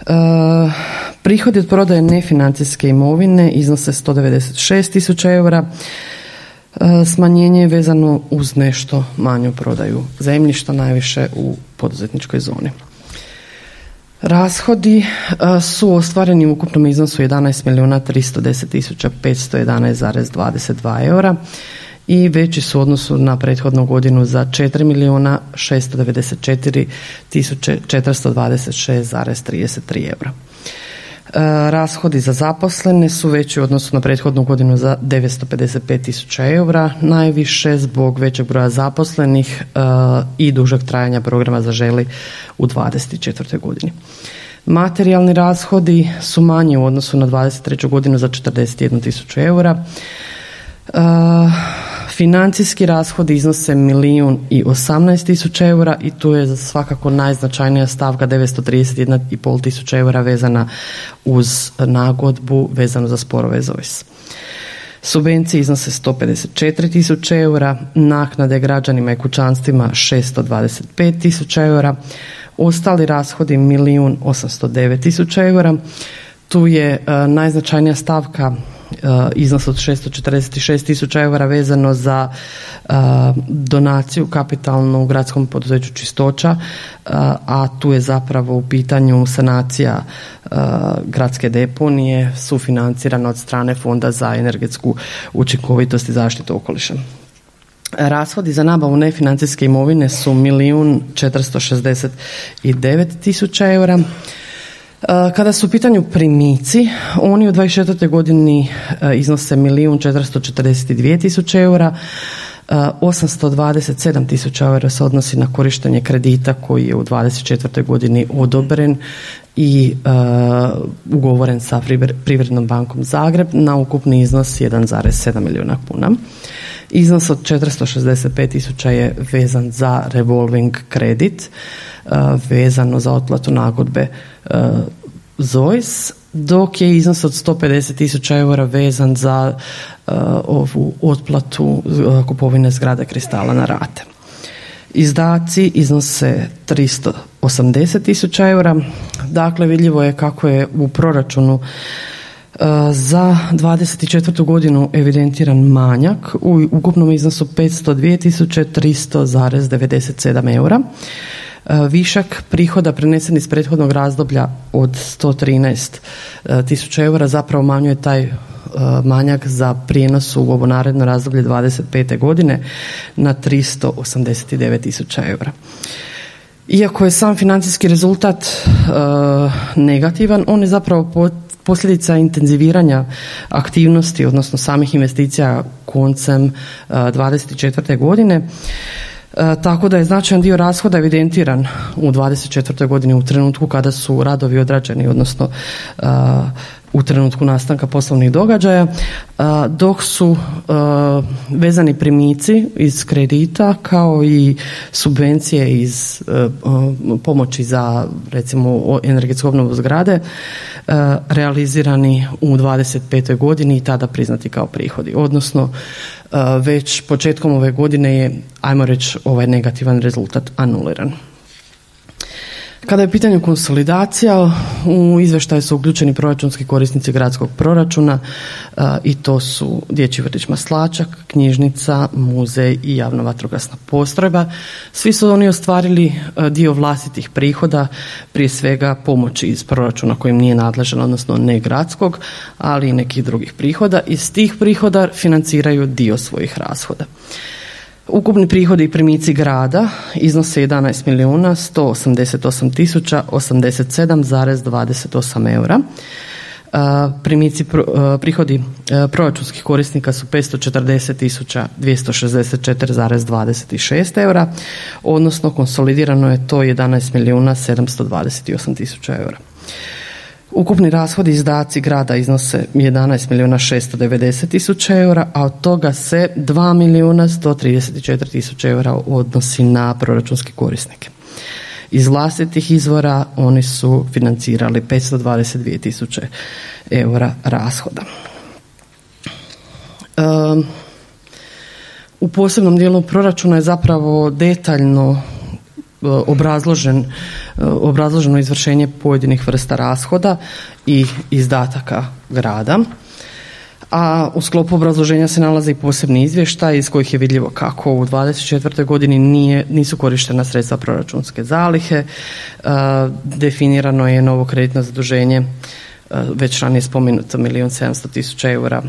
E, prihodi od prodaje nefinancijske imovine iznose 196 tisuća eura. E, smanjenje je vezano uz nešto manju prodaju zemljišta, najviše u poduzetničkoj zoni. Rashodi e, su ostvareni u ukupnom iznosu 11 milijuna 310 tisuća 511,22 eura i veći su u odnosu na prethodnu godinu za 4 milijuna 694 tisuće 426,33 eura. E, rashodi za zaposlene su veći u odnosu na prethodnu godinu za 955 tisuća eura, najviše zbog većeg broja zaposlenih e, i dužeg trajanja programa za želi u 24. godini. Materijalni rashodi su manji u odnosu na 23. godinu za 41 tisuću eura. E, Financijski rashodi iznose milijun i osamnaest tisuća eura i tu je svakako najznačajnija stavka 931,5 tisuća eura vezana uz nagodbu vezano za sporove ZOIS. Subvencije iznose 154 tisuće eura, naknade građanima i kućanstvima 625 tisuća eura, ostali rashodi milijun 809 tisuća eura. Tu je e, najznačajnija stavka iznos od 646 tisuća eura vezano za eh, donaciju kapitalnu u gradskom poduzeću Čistoća, eh, a tu je zapravo u pitanju sanacija gradske deponije sufinancirana od strane Fonda za energetsku učinkovitost i zaštitu okoliša. Rashodi za nabavu nefinancijske imovine su milijun 469 tisuća eura. E, kada su u pitanju primici, oni u 24. godini e, iznose milijun 442 tisuće eura, 827 e, tisuća eura se odnosi na korištenje kredita koji je u 24. godini odobren i ugovoren sa Privrednom bankom Zagreb na ukupni iznos 1,7 milijuna kuna. Iznos od 465 tisuća je vezan za revolving kredit, vezano za otplatu nagodbe ZOIS, dok je iznos od 150 tisuća eura vezan za ovu otplatu kupovine zgrade kristala na rate. Izdaci iznose 380 tisuća eura, dakle vidljivo je kako je u proračunu Za 24. godinu evidentiran manjak u ukupnom iznosu 502.300,97 eura. Višak prihoda prenesen iz prethodnog razdoblja od 113 tisuća eura zapravo manjuje taj manjak za prijenos u ovo naredno razdoblje 25. godine na 389 tisuća eura. Iako je sam financijski rezultat negativan, on je zapravo posljedica intenziviranja aktivnosti, odnosno samih investicija koncem 24. godine. Tako da je značajan dio rashoda evidentiran u 24. godini u trenutku kada su radovi odrađeni, odnosno u trenutku nastanka poslovnih događaja, dok su vezani primici iz kredita kao i subvencije iz pomoći za recimo energetsku obnovu zgrade realizirani u 25. godini i tada priznati kao prihodi. Odnosno već početkom ove godine je, ajmo reći, ovaj negativan rezultat anuliran. Kada je u pitanju konsolidacija, u izvještaju su uključeni proračunski korisnici gradskog proračuna i to su Dječji vrtić Maslačak, knjižnica, muzej i javna vatrogasna postrojba. Svi su oni ostvarili dio vlastitih prihoda, prije svega pomoći iz proračuna kojim nije nadležan, odnosno ne gradskog, ali i nekih drugih prihoda. Iz tih prihoda financiraju dio svojih rashoda. Ukupni prihodi i primici grada iznose 11 milijuna 188 tisuća 87,28 eura. Primici, prihodi proračunskih korisnika su 540 tisuća 264,26 eura, odnosno konsolidirano je to 11 milijuna 728 tisuća eura. Ukupni rashodi izdaci grada iznose 11 milijuna 690 tisuća eura, a od toga se 2 milijuna 134 tisuća eura odnosi na proračunske korisnike. Iz vlastitih izvora oni su financirali 522 tisuće eura rashoda. u posebnom dijelu proračuna je zapravo detaljno obrazložen obrazloženo izvršenje pojedinih vrsta rashoda i izdataka grada. A u sklopu obrazloženja se nalazi i posebni izvještaj iz kojih je vidljivo kako u 24. godini nije, nisu korištena sredstva proračunske zalihe, definirano je novo kreditno zaduženje već ranije spomenuto milijun sedamsto tisuća eura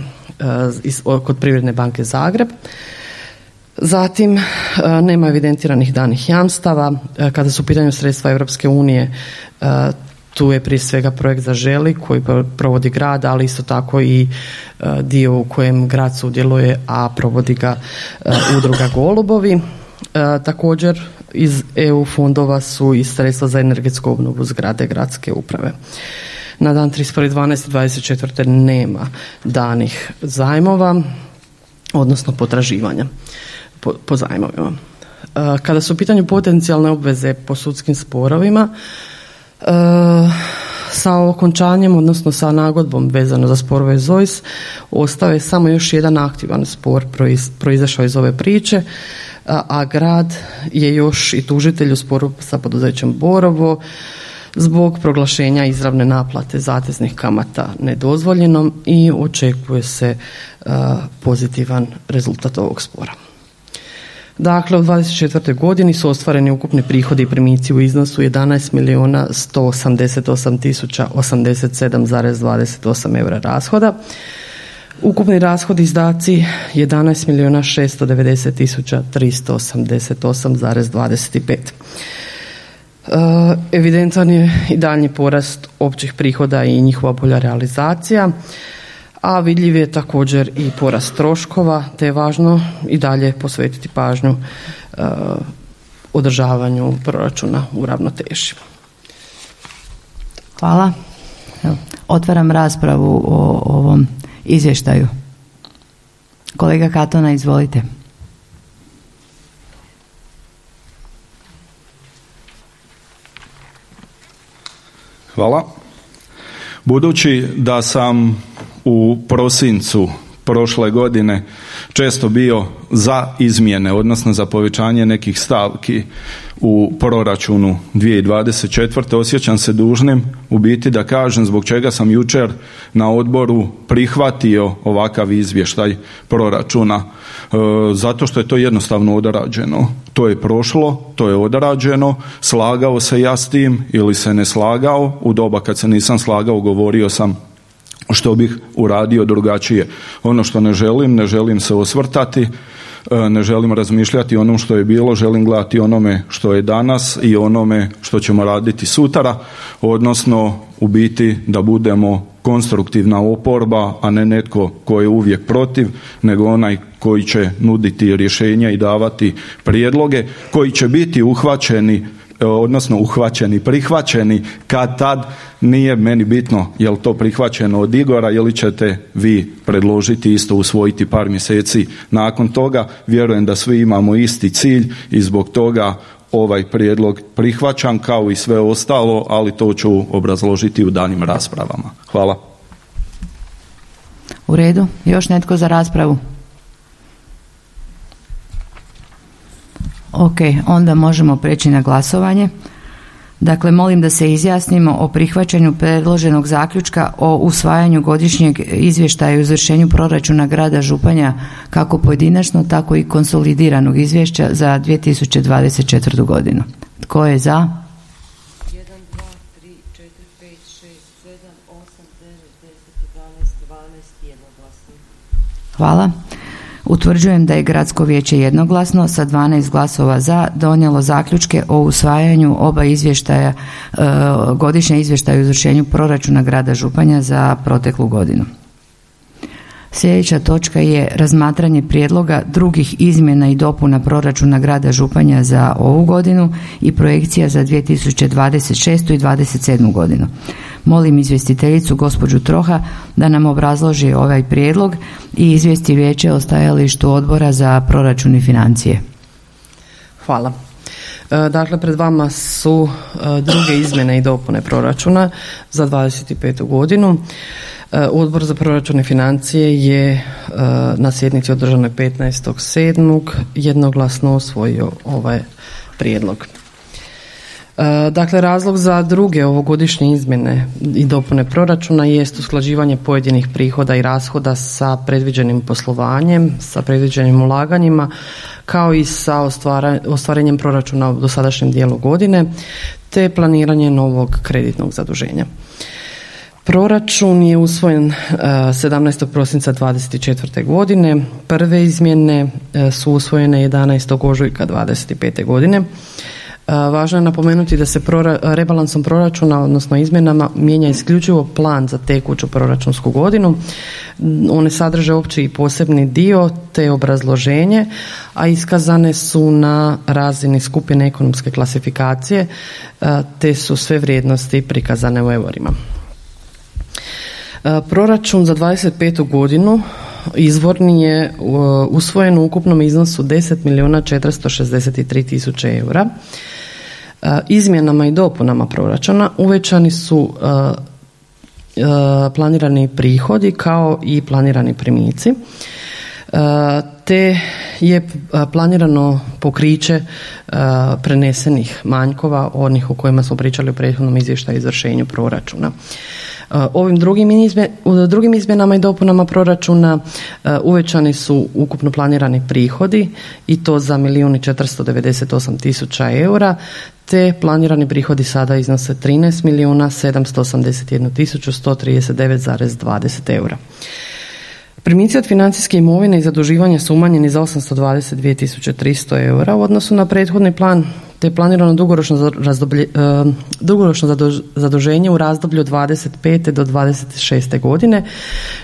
kod Privredne banke Zagreb. Zatim, e, nema evidentiranih danih jamstava. E, kada su u pitanju sredstva Europske unije, e, tu je prije svega projekt za želi koji provodi grad, ali isto tako i dio u kojem grad sudjeluje, a provodi ga udruga Golubovi. Također iz EU fondova su i sredstva za energetsku obnovu zgrade gradske uprave. Na dan 31.12.24. nema danih zajmova, odnosno potraživanja po, po zajmovima. E, kada su u pitanju potencijalne obveze po sudskim sporovima, e, sa okončanjem, odnosno sa nagodbom vezano za sporove ZOIS, ostao je samo još jedan aktivan spor proizašao iz ove priče, a, grad je još i tužitelj u sporu sa poduzećem Borovo zbog proglašenja izravne naplate zateznih kamata nedozvoljenom i očekuje se pozitivan rezultat ovog spora. Dakle, u 24. godini su ostvareni ukupni prihodi i primici u iznosu 11 milijuna 188 tisuća 87,28 eura rashoda. Ukupni rashodi izdaci 11 milijuna 690 tisuća 388,25. E, evidentan je i daljnji porast općih prihoda i njihova bolja realizacija a vidljiv je također i porast troškova, te je važno i dalje posvetiti pažnju e, održavanju proračuna u ravnoteži. Hvala. Otvaram raspravu o ovom izvještaju. Kolega Katona, izvolite. Hvala. Budući da sam u prosincu prošle godine često bio za izmjene, odnosno za povećanje nekih stavki u proračunu 2024. Osjećam se dužnim u biti da kažem zbog čega sam jučer na odboru prihvatio ovakav izvještaj proračuna. E, zato što je to jednostavno odrađeno. To je prošlo, to je odrađeno, slagao se ja s tim ili se ne slagao. U doba kad se nisam slagao govorio sam što bih uradio drugačije. Ono što ne želim, ne želim se osvrtati, e, ne želim razmišljati onom što je bilo, želim gledati onome što je danas i onome što ćemo raditi sutra, odnosno u biti da budemo konstruktivna oporba, a ne netko ko je uvijek protiv, nego onaj koji će nuditi rješenja i davati prijedloge, koji će biti uhvaćeni odnosno uhvaćeni, prihvaćeni, kad tad nije meni bitno je li to prihvaćeno od Igora ili ćete vi predložiti isto usvojiti par mjeseci nakon toga. Vjerujem da svi imamo isti cilj i zbog toga ovaj prijedlog prihvaćam kao i sve ostalo, ali to ću obrazložiti u danim raspravama. Hvala. U redu. Još netko za raspravu? Ok, onda možemo preći na glasovanje. Dakle, molim da se izjasnimo o prihvaćanju predloženog zaključka o usvajanju godišnjeg izvještaja o izvršenju proračuna grada Županja kako pojedinačno, tako i konsolidiranog izvješća za 2024. godinu. Tko je za? 1, 2, 3, 4, 5, 6, 7, 8, 9, 10, 11, 12, jednoglasno. Hvala. Utvrđujem da je gradsko vijeće jednoglasno sa 12 glasova za donijelo zaključke o usvajanju oba izvještaja, e, godišnje izvještaja o izvršenju proračuna grada Županja za proteklu godinu. Sljedeća točka je razmatranje prijedloga drugih izmjena i dopuna proračuna grada Županja za ovu godinu i projekcija za 2026. i 2027. godinu. Molim izvjestiteljicu gospođu Troha da nam obrazloži ovaj prijedlog i izvijesti vijeće o stajalištu odbora za proračun i financije. Hvala. E, dakle, pred vama su e, druge izmjene i dopune proračuna za 25. godinu. E, Odbor za proračun i financije je na sjednici održanoj 15.7. jednoglasno osvojio ovaj prijedlog. E, dakle, razlog za druge ovogodišnje izmjene i dopune proračuna jest usklađivanje pojedinih prihoda i rashoda sa predviđenim poslovanjem, sa predviđenim ulaganjima, kao i sa ostvarenjem proračuna u dosadašnjem dijelu godine, te planiranje novog kreditnog zaduženja. Proračun je usvojen 17. E, prosinca 24. godine. Prve izmjene e, su usvojene 11. ožujka 25. godine. Važno je napomenuti da se rebalansom proračuna, odnosno izmjenama, mijenja isključivo plan za tekuću proračunsku godinu. One sadrže opći i posebni dio te obrazloženje, a iskazane su na razini skupine ekonomske klasifikacije, te su sve vrijednosti prikazane u eurima. Proračun za 25. godinu izvorni je usvojen u ukupnom iznosu 10 milijuna 463 tisuće eura. E, izmjenama i dopunama proračuna uvećani su e, e, planirani prihodi kao i planirani primici te je planirano pokriće prenesenih manjkova onih o kojima smo pričali u prethodnom izvještaju izvršenju proračuna. Ovim drugim, izmje, drugim izmjenama i dopunama proračuna uvećani su ukupno planirani prihodi i to za milijun i 498 tisuća eura te planirani prihodi sada iznose 13 milijuna 781 tisuću 139,20 eura. Primici od financijske imovine i zaduživanja su umanjeni za 822.300 eura u odnosu na prethodni plan te je planirano dugoročno, razdoblje, e, dugoročno zaduženje u razdoblju od 25. do 26. godine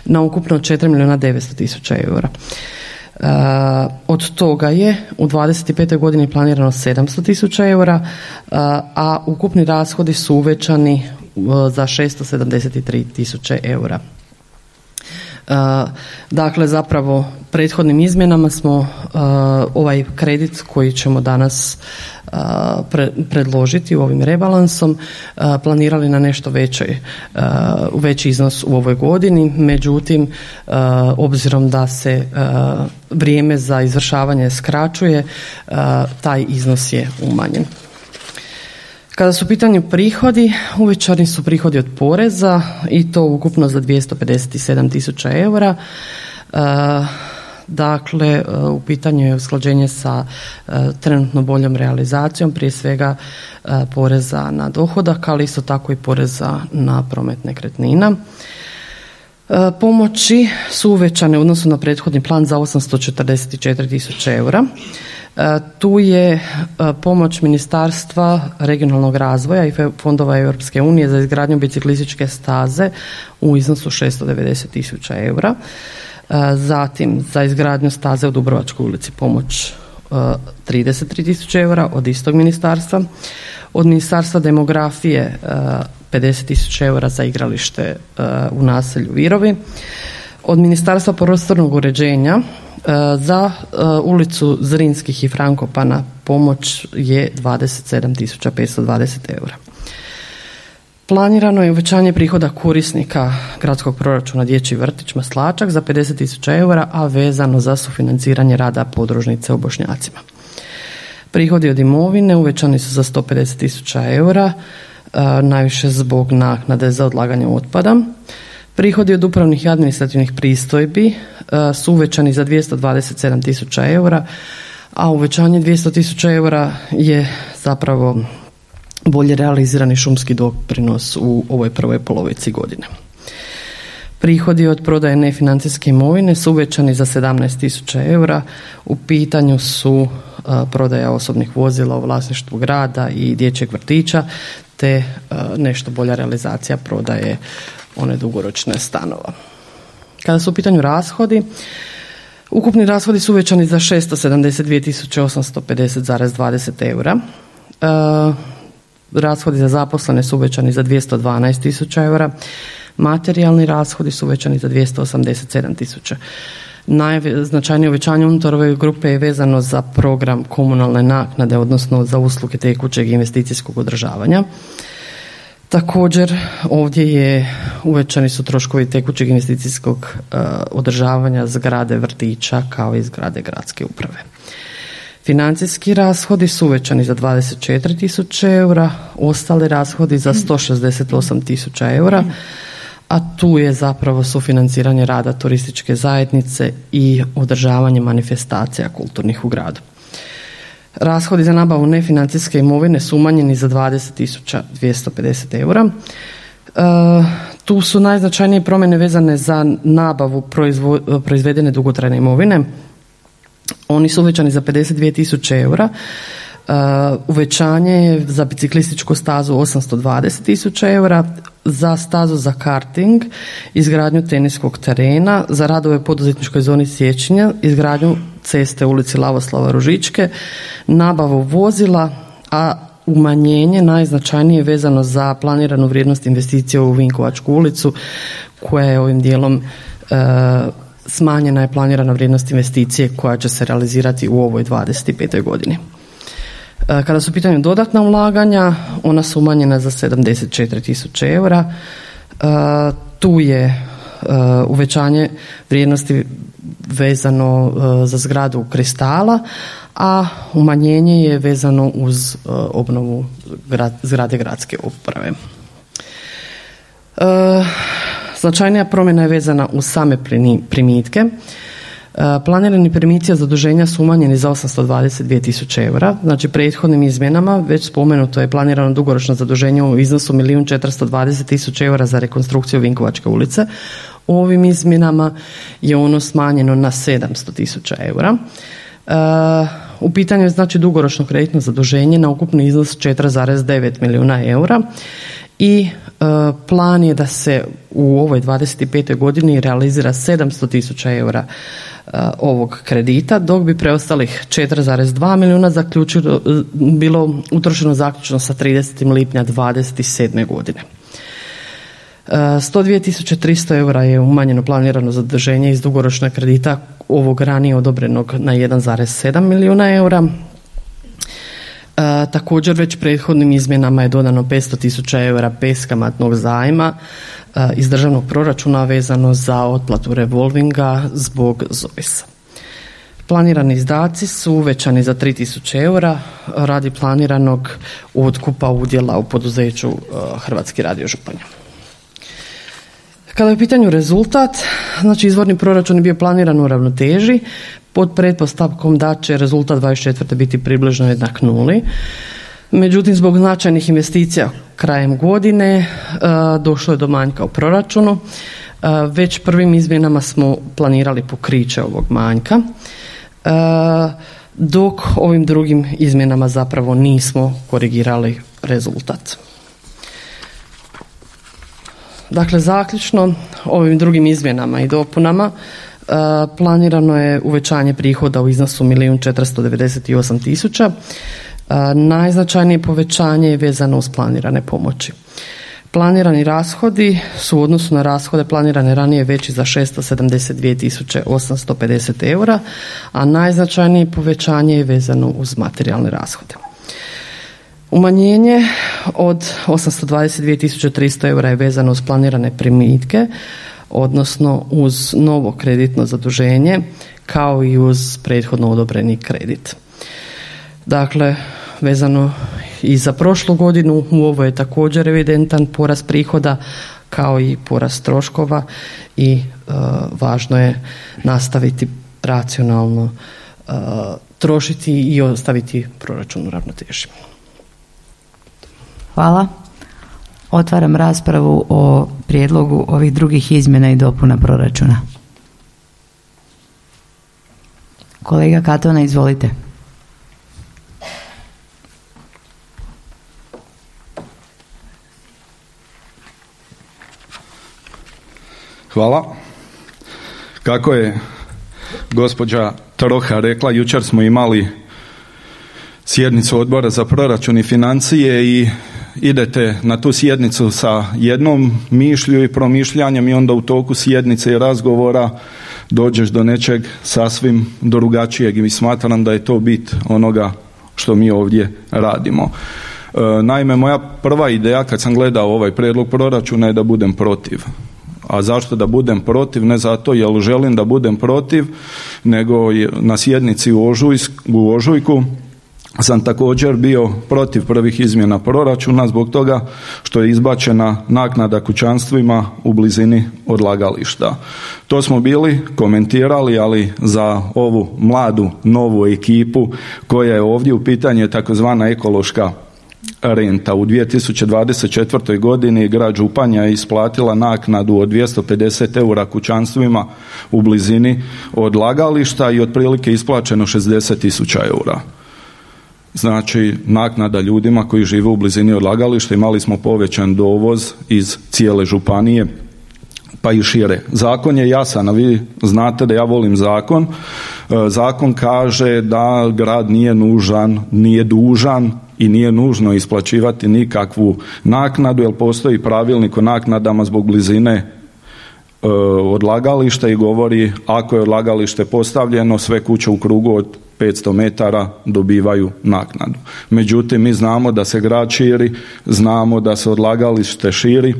na ukupno 4 milijuna 900 tisuća eura. E, od toga je u 25. godini planirano 700 tisuća eura, e, a ukupni rashodi su uvećani za 673 tisuće eura. Dakle, zapravo prethodnim izmjenama smo ovaj kredit koji ćemo danas predložiti ovim rebalansom planirali na nešto veći, veći iznos u ovoj godini, međutim obzirom da se vrijeme za izvršavanje skraćuje, taj iznos je umanjen. Kada su u pitanju prihodi, uvećani su prihodi od poreza i to ukupno za 257 tisuća eura. Dakle, e, u pitanju je usklađenje sa e, trenutno boljom realizacijom, prije svega e, poreza na dohodak, ali isto tako i poreza na promet nekretnina. Pomoći su uvećane u odnosu na prethodni plan za 844 tisuće eura. Tu je pomoć Ministarstva regionalnog razvoja i fondova Europske unije za izgradnju biciklističke staze u iznosu 690 tisuća eura. Zatim za izgradnju staze u Dubrovačkoj ulici pomoć 33 tisuće eura od istog ministarstva. Od ministarstva demografije 50 tisuća eura za igralište u naselju Virovi. Od ministarstva prostornog uređenja za ulicu Zrinskih i Frankopana pomoć je 27.520 eura. Planirano je uvećanje prihoda korisnika gradskog proračuna Dječji vrtić Maslačak za 50.000 eura, a vezano za sufinanciranje rada podružnice u Bošnjacima. Prihodi od imovine uvećani su za 150.000 eura, najviše zbog naknade za odlaganje otpada. Prihodi od upravnih i administrativnih pristojbi su uvećani za 227.000 eura, a uvećanje 200.000 eura je zapravo bolje realizirani šumski doprinos u ovoj prvoj polovici godine. Prihodi od prodaje nefinancijske imovine su uvećani za 17.000 eura. U pitanju su prodaja osobnih vozila u vlasništvu grada i dječjeg vrtića, te nešto bolja realizacija prodaje one dugoročne stanova. Kada su u pitanju rashodi, ukupni rashodi su uvećani za 672.850,20 eura. Rashodi za zaposlene su uvećani za 212 tisuća eura, materijalni rashodi su uvećani za 287 tisuća. Najznačajnije uvećanje unutar ove grupe je vezano za program komunalne naknade, odnosno za usluge tekućeg investicijskog održavanja. Također ovdje je uvećani su troškovi tekućeg investicijskog uh, održavanja zgrade vrtića kao i zgrade gradske uprave. Financijski rashodi su uvećani za 24 tisuće eura, ostali rashodi za 168 tisuća eura, a tu je zapravo sufinanciranje rada turističke zajednice i održavanje manifestacija kulturnih u gradu. Rashodi za nabavu nefinancijske imovine su umanjeni za 20.250 eura. E, tu su najznačajnije promjene vezane za nabavu proizvedene dugotrajne imovine, oni su uvećani za 52 tisuće eura. Uh, uvećanje je za biciklističku stazu 820 tisuća eura, za stazu za karting, izgradnju teniskog terena, za radove u poduzetničkoj zoni Sjećinja, izgradnju ceste ulici Lavoslava Ružičke, nabavu vozila, a umanjenje najznačajnije vezano za planiranu vrijednost investicije u Vinkovačku ulicu koja je ovim dijelom uh, smanjena je planirana vrijednost investicije koja će se realizirati u ovoj 25. godini. E, kada su u pitanju dodatna ulaganja, ona su umanjena za 74 tisuće eura. E, tu je e, uvećanje vrijednosti vezano za zgradu kristala, a umanjenje je vezano uz obnovu zgrade gradske uprave. Značajnija promjena je vezana uz same primitke. E, planirani primici zaduženja su umanjeni za 822 tisuće eura. Znači prethodnim izmjenama već spomenuto je planirano dugoročno zaduženje u iznosu 1.420 tisuća eura za rekonstrukciju Vinkovačke ulice. U ovim izmjenama je ono smanjeno na 700 tisuća eura. E, u pitanju je znači dugoročno kreditno zaduženje na ukupni iznos 4,9 milijuna eura i e, plan je da se u ovoj 25. godini realizira 700 tisuća eura e, ovog kredita, dok bi preostalih 4,2 milijuna zaključilo, e, bilo utrošeno zaključno sa 30. lipnja 27. godine. 102.300 eura je umanjeno planirano zadrženje iz dugoročnog kredita ovog ranije odobrenog na 1,7 milijuna eura. Također već prethodnim izmjenama je dodano 500 tisuća eura beskamatnog zajma iz državnog proračuna vezano za otplatu revolvinga zbog zois Planirani izdaci su uvećani za 3000 eura radi planiranog otkupa udjela u poduzeću Hrvatski radio Županja. Kada je u pitanju rezultat, znači izvorni proračun je bio planiran u ravnoteži pod pretpostavkom da će rezultat 24. biti približno jednak nuli. Međutim, zbog značajnih investicija krajem godine e, došlo je do manjka u proračunu. E, već prvim izmjenama smo planirali pokriće ovog manjka, e, dok ovim drugim izmjenama zapravo nismo korigirali rezultat. Dakle, zaključno ovim drugim izmjenama i dopunama e, planirano je uvećanje prihoda u iznosu milijun 498 tisuća. E, najznačajnije povećanje je vezano uz planirane pomoći. Planirani rashodi su u odnosu na rashode planirane ranije veći za 672 850 eura, a najznačajnije povećanje je vezano uz materijalne rashode. Umanjenje od 822.300 eura je vezano uz planirane primitke, odnosno uz novo kreditno zaduženje kao i uz prethodno odobreni kredit. Dakle, vezano i za prošlu godinu u ovo je također evidentan porast prihoda kao i porast troškova i e, važno je nastaviti racionalno e, trošiti i ostaviti proračun u ravnoteži. Hvala. Otvaram raspravu o prijedlogu ovih drugih izmjena i dopuna proračuna. Kolega Katona, izvolite. Hvala. Kako je gospođa Troha rekla, jučer smo imali sjednicu odbora za proračun i financije i idete na tu sjednicu sa jednom mišlju i promišljanjem i onda u toku sjednice i razgovora dođeš do nečeg sasvim drugačijeg i smatram da je to bit onoga što mi ovdje radimo. E, naime, moja prva ideja kad sam gledao ovaj prijedlog proračuna je da budem protiv. A zašto da budem protiv? Ne zato jer želim da budem protiv, nego na sjednici u, u Ožujku sam također bio protiv prvih izmjena proračuna zbog toga što je izbačena naknada kućanstvima u blizini odlagališta. To smo bili komentirali, ali za ovu mladu novu ekipu koja je ovdje u pitanju takozvana ekološka renta. U 2024. godini grad Županja je isplatila naknadu od 250 eura kućanstvima u blizini odlagališta i otprilike isplaćeno 60 tisuća eura znači naknada ljudima koji žive u blizini odlagališta imali smo povećan dovoz iz cijele županije pa i šire. Zakon je jasan, a vi znate da ja volim zakon. E, zakon kaže da grad nije nužan, nije dužan i nije nužno isplaćivati nikakvu naknadu jer postoji pravilnik o naknadama zbog blizine e, odlagališta i govori ako je odlagalište postavljeno sve kuće u krugu od 500 metara dobivaju naknadu. Međutim, mi znamo da se grad širi, znamo da se odlagalište širi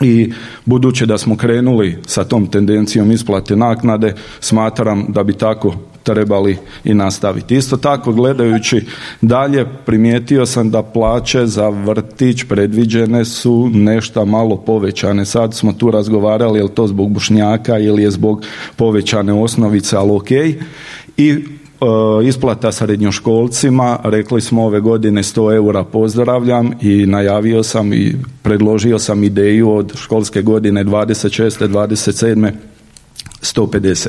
i budući da smo krenuli sa tom tendencijom isplate naknade, smatram da bi tako trebali i nastaviti. Isto tako gledajući dalje primijetio sam da plaće za vrtić predviđene su nešto malo povećane. Sad smo tu razgovarali je li to zbog bušnjaka ili je zbog povećane osnovice, ali ok. I isplata srednjoškolcima, rekli smo ove godine 100 eura pozdravljam i najavio sam i predložio sam ideju od školske godine 26. 27. 150.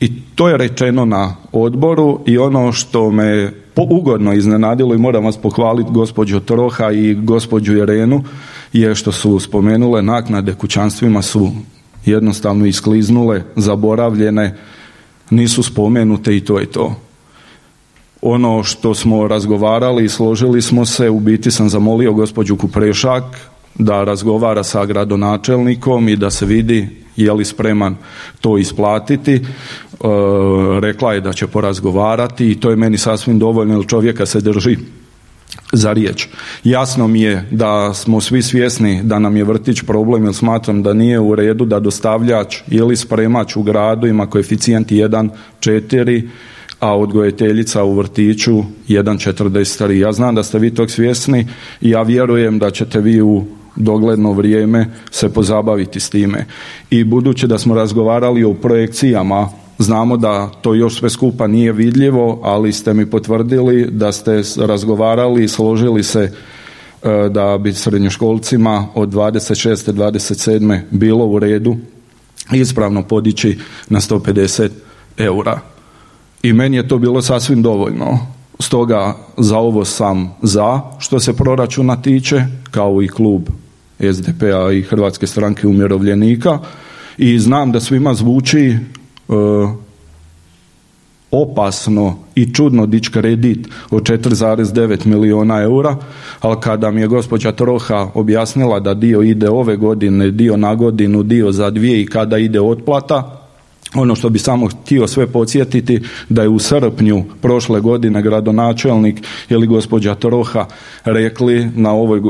I to je rečeno na odboru i ono što me ugodno iznenadilo i moram vas pohvaliti gospođo Troha i gospođu Jerenu je što su spomenule naknade kućanstvima su jednostavno iskliznule, zaboravljene, nisu spomenute i to je to. Ono što smo razgovarali i složili smo se, u biti sam zamolio gospođu Kuprešak da razgovara sa gradonačelnikom i da se vidi je li spreman to isplatiti. E, rekla je da će porazgovarati i to je meni sasvim dovoljno jer čovjeka se drži za riječ. Jasno mi je da smo svi svjesni da nam je vrtić problem jer smatram da nije u redu da dostavljač ili spremač u gradu ima koeficijent 1,4 a odgojiteljica u vrtiću 1,43. Ja znam da ste vi tog svjesni i ja vjerujem da ćete vi u dogledno vrijeme se pozabaviti s time. I budući da smo razgovarali o projekcijama Znamo da to još sve skupa nije vidljivo, ali ste mi potvrdili da ste razgovarali i složili se e, da bi srednjoškolcima od 26. 27. bilo u redu ispravno podići na 150 eura. I meni je to bilo sasvim dovoljno. Stoga za ovo sam za što se proračuna tiče, kao i klub SDP-a i Hrvatske stranke umirovljenika i znam da svima zvuči opasno i čudno dići kredit od 4,9 milijuna eura, ali kada mi je gospođa Troha objasnila da dio ide ove godine, dio na godinu, dio za dvije i kada ide otplata, ono što bi samo htio sve podsjetiti da je u srpnju prošle godine gradonačelnik ili gospođa Troha rekli na ovoj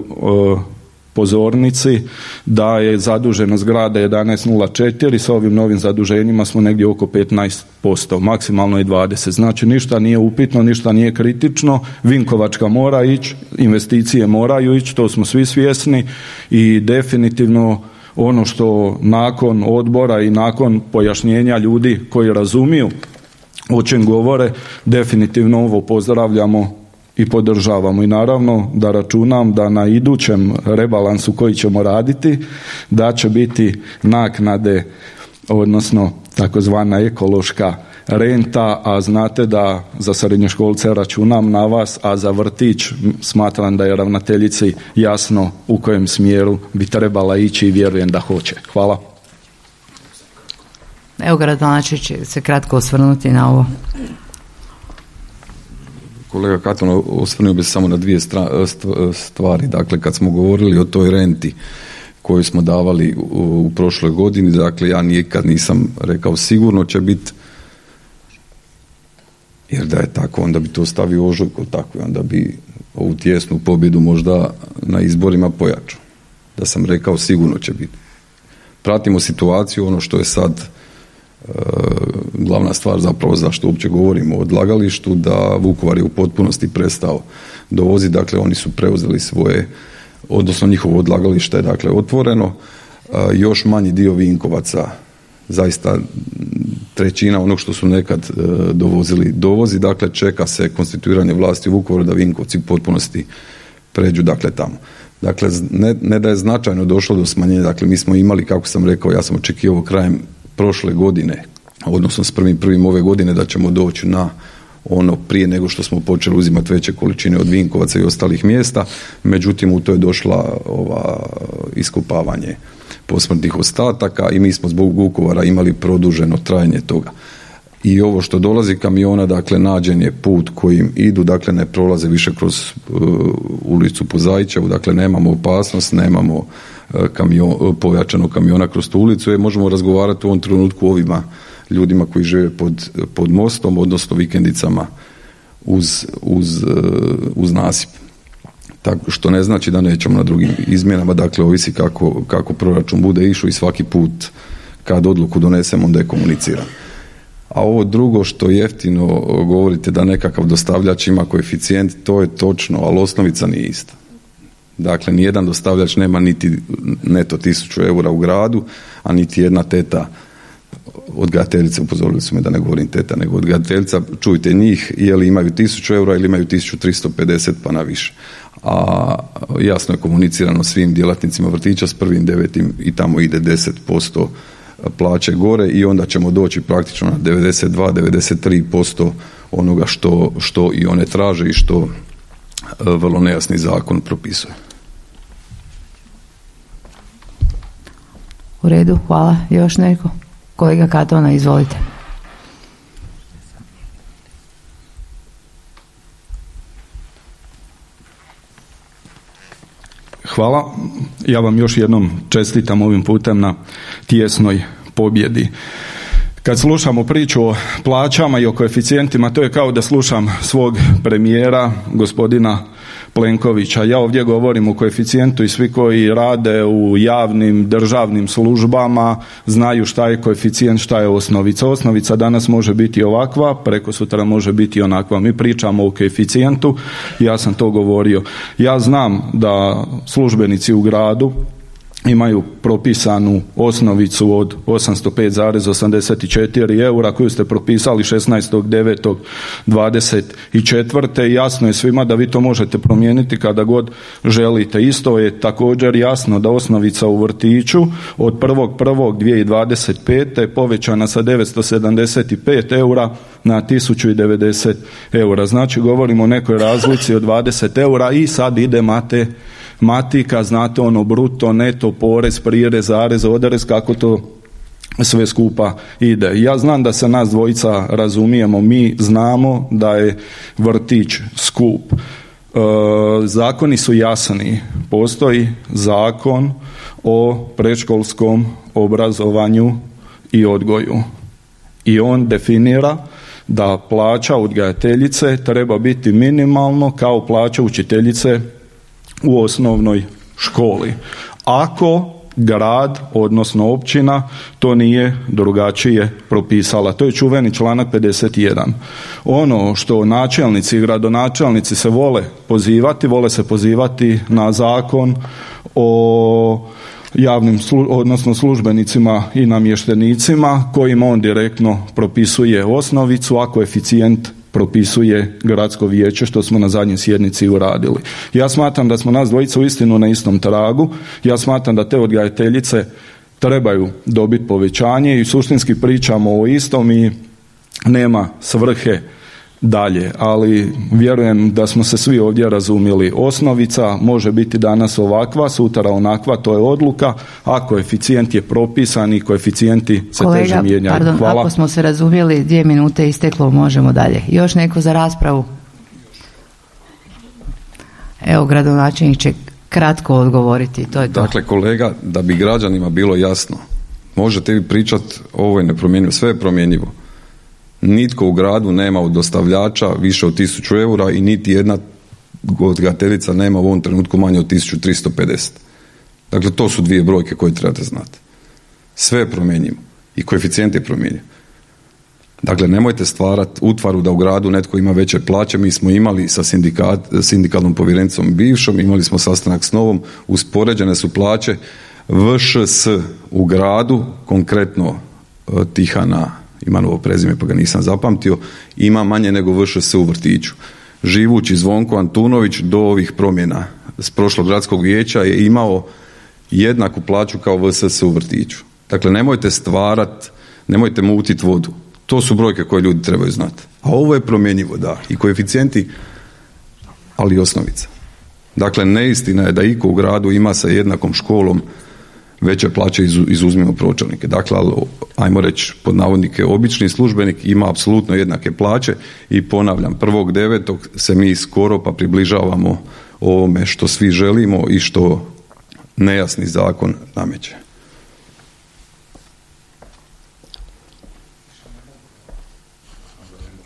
pozornici da je zaduženost zgrada 11.04 sa ovim novim zaduženjima smo negdje oko 15%, maksimalno je 20. Znači ništa nije upitno, ništa nije kritično, Vinkovačka mora ići, investicije moraju ići, to smo svi svjesni i definitivno ono što nakon odbora i nakon pojašnjenja ljudi koji razumiju o čem govore, definitivno ovo pozdravljamo i podržavamo i naravno da računam da na idućem rebalansu koji ćemo raditi da će biti naknade odnosno takozvana ekološka renta, a znate da za srednjoškolce računam na vas, a za vrtić smatram da je ravnateljici jasno u kojem smjeru bi trebala ići i vjerujem da hoće. Hvala. Evo gradonačelnik će se kratko osvrnuti na ovo. Kolega Katon, osvrnuo bi samo na dvije stvari. Dakle, kad smo govorili o toj renti koju smo davali u, prošloj godini, dakle, ja nikad nisam rekao sigurno će biti jer da je tako, onda bi to stavio ožujko tako onda bi ovu tjesnu pobjedu možda na izborima pojačao. Da sam rekao sigurno će biti. Pratimo situaciju, ono što je sad glavna stvar zapravo zašto uopće govorimo o odlagalištu, da Vukovar je u potpunosti prestao dovoziti, dakle oni su preuzeli svoje, odnosno njihovo odlagalište je dakle otvoreno, još manji dio Vinkovaca, zaista trećina onog što su nekad e, dovozili dovozi, dakle čeka se konstituiranje vlasti u Vukovaru da Vinkovci u potpunosti pređu dakle tamo. Dakle, ne, ne da je značajno došlo do smanjenja, dakle mi smo imali, kako sam rekao, ja sam očekivao krajem prošle godine, odnosno s prvim prvim ove godine da ćemo doći na ono prije nego što smo počeli uzimati veće količine od Vinkovaca i ostalih mjesta, međutim u to je došla ova iskopavanje posmrtnih ostataka i mi smo zbog Vukovara imali produženo trajanje toga. I ovo što dolazi kamiona, dakle nađen je put kojim idu, dakle ne prolaze više kroz uh, ulicu Pozajčevu, dakle nemamo opasnost, nemamo kamion, pojačanog kamiona kroz tu ulicu je možemo razgovarati u ovom trenutku ovima ljudima koji žive pod, pod mostom, odnosno vikendicama uz, uz, e, uz nasip. Tako što ne znači da nećemo na drugim izmjenama, dakle ovisi kako, kako proračun bude išao i svaki put kad odluku donesemo onda je komuniciran. A ovo drugo što jeftino govorite da nekakav dostavljač ima koeficijent, to je točno, ali osnovica nije ista. Dakle, nijedan dostavljač nema niti neto tisuću eura u gradu, a niti jedna teta odgajateljice, upozorili su me da ne govorim teta, nego odgajateljica, čujte njih, je li imaju tisuću eura ili imaju 1350 pa na više. A jasno je komunicirano svim djelatnicima vrtića s prvim devetim i tamo ide 10% plaće gore i onda ćemo doći praktično na 92-93% onoga što, što i one traže i što E, vrlo nejasni zakon propisuje. U redu, hvala. Još neko? Kolega Katona, izvolite. Hvala. Ja vam još jednom čestitam ovim putem na tijesnoj pobjedi. Kad slušamo priču o plaćama i o koeficijentima, to je kao da slušam svog premijera, gospodina Plenkovića. Ja ovdje govorim o koeficijentu i svi koji rade u javnim državnim službama znaju šta je koeficijent, šta je osnovica. Osnovica danas može biti ovakva, preko sutra može biti onakva. Mi pričamo o koeficijentu, ja sam to govorio. Ja znam da službenici u gradu imaju propisanu osnovicu od 805,84 eura koju ste propisali 16.9.24. Jasno je svima da vi to možete promijeniti kada god želite. Isto je također jasno da osnovica u vrtiću od 1.1.2025. je povećana sa 975 eura na 1090 eura. Znači govorimo o nekoj razlici od 20 eura i sad ide mate matika, znate ono bruto, neto, porez, prirez, zarez, odarez, kako to sve skupa ide. Ja znam da se nas dvojica razumijemo, mi znamo da je vrtić skup. E, zakoni su jasni. Postoji zakon o predškolskom obrazovanju i odgoju. I on definira da plaća odgajateljice treba biti minimalno kao plaća učiteljice u osnovnoj školi. Ako grad, odnosno općina, to nije drugačije propisala. To je čuveni članak 51. Ono što načelnici i gradonačelnici se vole pozivati, vole se pozivati na zakon o javnim, odnosno službenicima i namještenicima kojim on direktno propisuje osnovicu, a koeficijent propisuje gradsko vijeće što smo na zadnjoj sjednici uradili. Ja smatram da smo nas dvojica uistinu na istom tragu. Ja smatram da te odgajateljice trebaju dobiti povećanje i suštinski pričamo o istom i nema svrhe dalje, ali vjerujem da smo se svi ovdje razumjeli. Osnovica može biti danas ovakva, sutra onakva, to je odluka, a koeficijent je propisan i koeficijenti se Kolega, teže mijenjaju. Pardon, Hvala. ako smo se razumjeli, dvije minute isteklo, možemo dalje. Još neko za raspravu? Evo, gradonačelnik će kratko odgovoriti, to je to. Dakle, kolega, da bi građanima bilo jasno, možete vi pričati ovo je nepromjenjivo, sve je promjenjivo. Nitko u gradu nema od dostavljača više od 1000 eura i niti jedna odgateljica nema u ovom trenutku manje od 1350. Dakle, to su dvije brojke koje trebate znati. Sve je promjenjivo i koeficijent je promjenjiv. Dakle, nemojte stvarati utvaru da u gradu netko ima veće plaće. Mi smo imali sa sindikat, sindikalnom povjerenicom bivšom, imali smo sastanak s novom, uspoređene su plaće VŠS u gradu, konkretno e, Tihana, ima novo prezime pa ga nisam zapamtio, ima manje nego VŠS u vrtiću. Živući Zvonko Antunović do ovih promjena s prošlog gradskog vijeća je imao jednaku plaću kao VSS u vrtiću. Dakle, nemojte stvarat, nemojte mutiti vodu. To su brojke koje ljudi trebaju znati. A ovo je promjenjivo, da. I koeficijenti, ali i osnovica. Dakle, neistina je da iko u gradu ima sa jednakom školom veće plaće izuzmimo pročelnike. Dakle, ajmo reći pod navodnike, obični službenik ima apsolutno jednake plaće i ponavljam, prvog devetog se mi skoro pa približavamo ovome što svi želimo i što nejasni zakon nameće.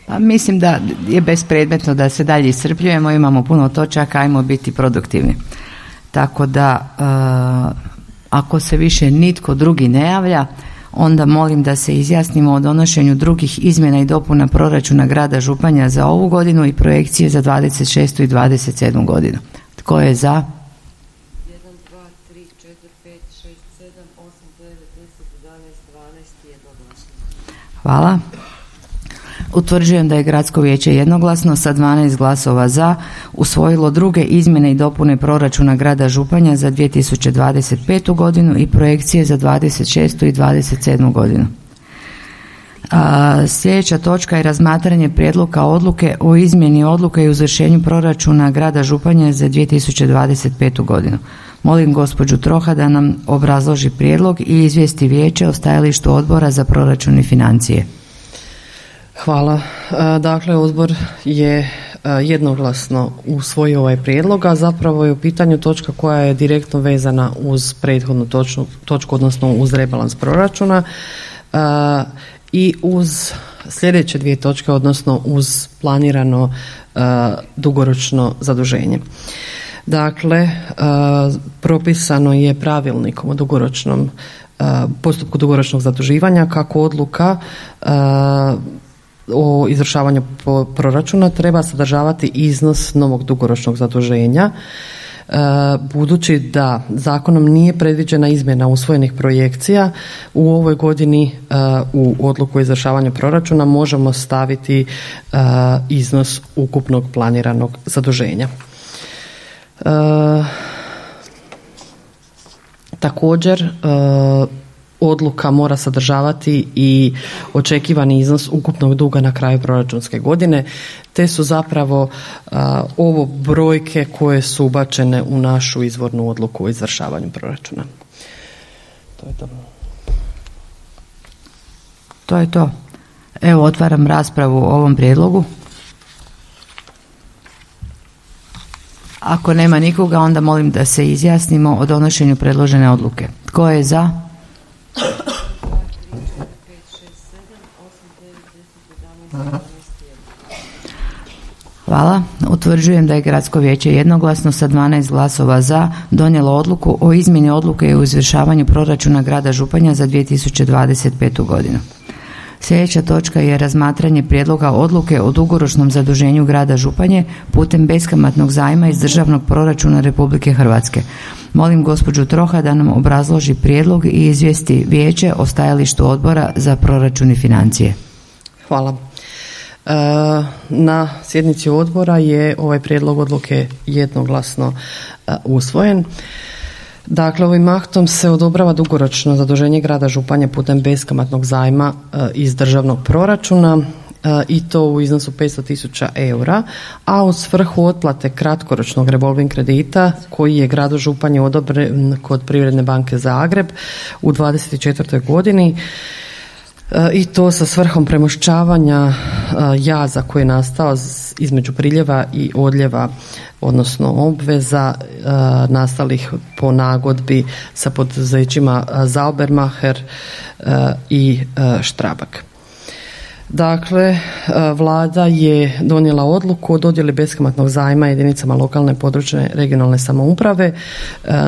Pa mislim da je bespredmetno da se dalje iscrpljujemo, imamo puno točaka, ajmo biti produktivni. Tako da, ako se više nitko drugi ne javlja, onda molim da se izjasnimo o donošenju drugih izmjena i dopuna proračuna grada Županja za ovu godinu i projekcije za 26. i 27. godinu. Tko je za? 1, 2, 3, 4, 5, 6, 7, 8, 9, 10, 11, 12, Hvala. Utvrđujem da je gradsko vijeće jednoglasno sa 12 glasova za usvojilo druge izmjene i dopune proračuna grada Županja za 2025. godinu i projekcije za 26. i 27. godinu. A, sljedeća točka je razmatranje prijedloga odluke o izmjeni odluke i uzvršenju proračuna grada Županja za 2025. godinu. Molim gospođu Troha da nam obrazloži prijedlog i izvijesti vijeće o stajalištu odbora za proračun i financije. Hvala. Dakle, odbor je jednoglasno usvojio ovaj prijedlog, a zapravo je u pitanju točka koja je direktno vezana uz prethodnu točku, odnosno uz rebalans proračuna i uz sljedeće dvije točke, odnosno uz planirano dugoročno zaduženje. Dakle, propisano je pravilnikom o dugoročnom postupku dugoročnog zaduživanja kako odluka o izvršavanju proračuna treba sadržavati iznos novog dugoročnog zaduženja e, budući da zakonom nije predviđena izmjena usvojenih projekcija u ovoj godini e, u odluku o izvršavanju proračuna možemo staviti e, iznos ukupnog planiranog zaduženja. Također odluka mora sadržavati i očekivani iznos ukupnog duga na kraju proračunske godine, te su zapravo ovo brojke koje su ubačene u našu izvornu odluku o izvršavanju proračuna. To je to. To je to. Evo, otvaram raspravu o ovom prijedlogu. Ako nema nikoga, onda molim da se izjasnimo o donošenju predložene odluke. Tko je za? Hvala. Utvrđujem da je Gradsko vijeće jednoglasno sa 12 glasova za donijelo odluku o izmjeni odluke o izvršavanju proračuna grada Županja za 2025. godinu. Sljedeća točka je razmatranje prijedloga odluke o dugoročnom zaduženju grada Županje putem beskamatnog zajma iz državnog proračuna Republike Hrvatske. Molim gospođu Troha da nam obrazloži prijedlog i izvijesti vijeće o stajalištu odbora za proračun i financije. Hvala. E, na sjednici odbora je ovaj prijedlog odluke jednoglasno e, usvojen. Dakle, ovim aktom se odobrava dugoročno zaduženje grada Županje putem beskamatnog zajma e, iz državnog proračuna i to u iznosu 500 tisuća eura, a u svrhu otplate kratkoročnog revolving kredita koji je gradu Županje odobren kod Privredne banke Zagreb u 24. godini E, i to sa svrhom premošćavanja e, jaza koji je nastao između priljeva i odljeva odnosno obveza e, nastalih po nagodbi sa poduzećima Zaubermacher i Štrabak. Dakle, e, vlada je donijela odluku o dodjeli beskamatnog zajma jedinicama lokalne područne regionalne samouprave e,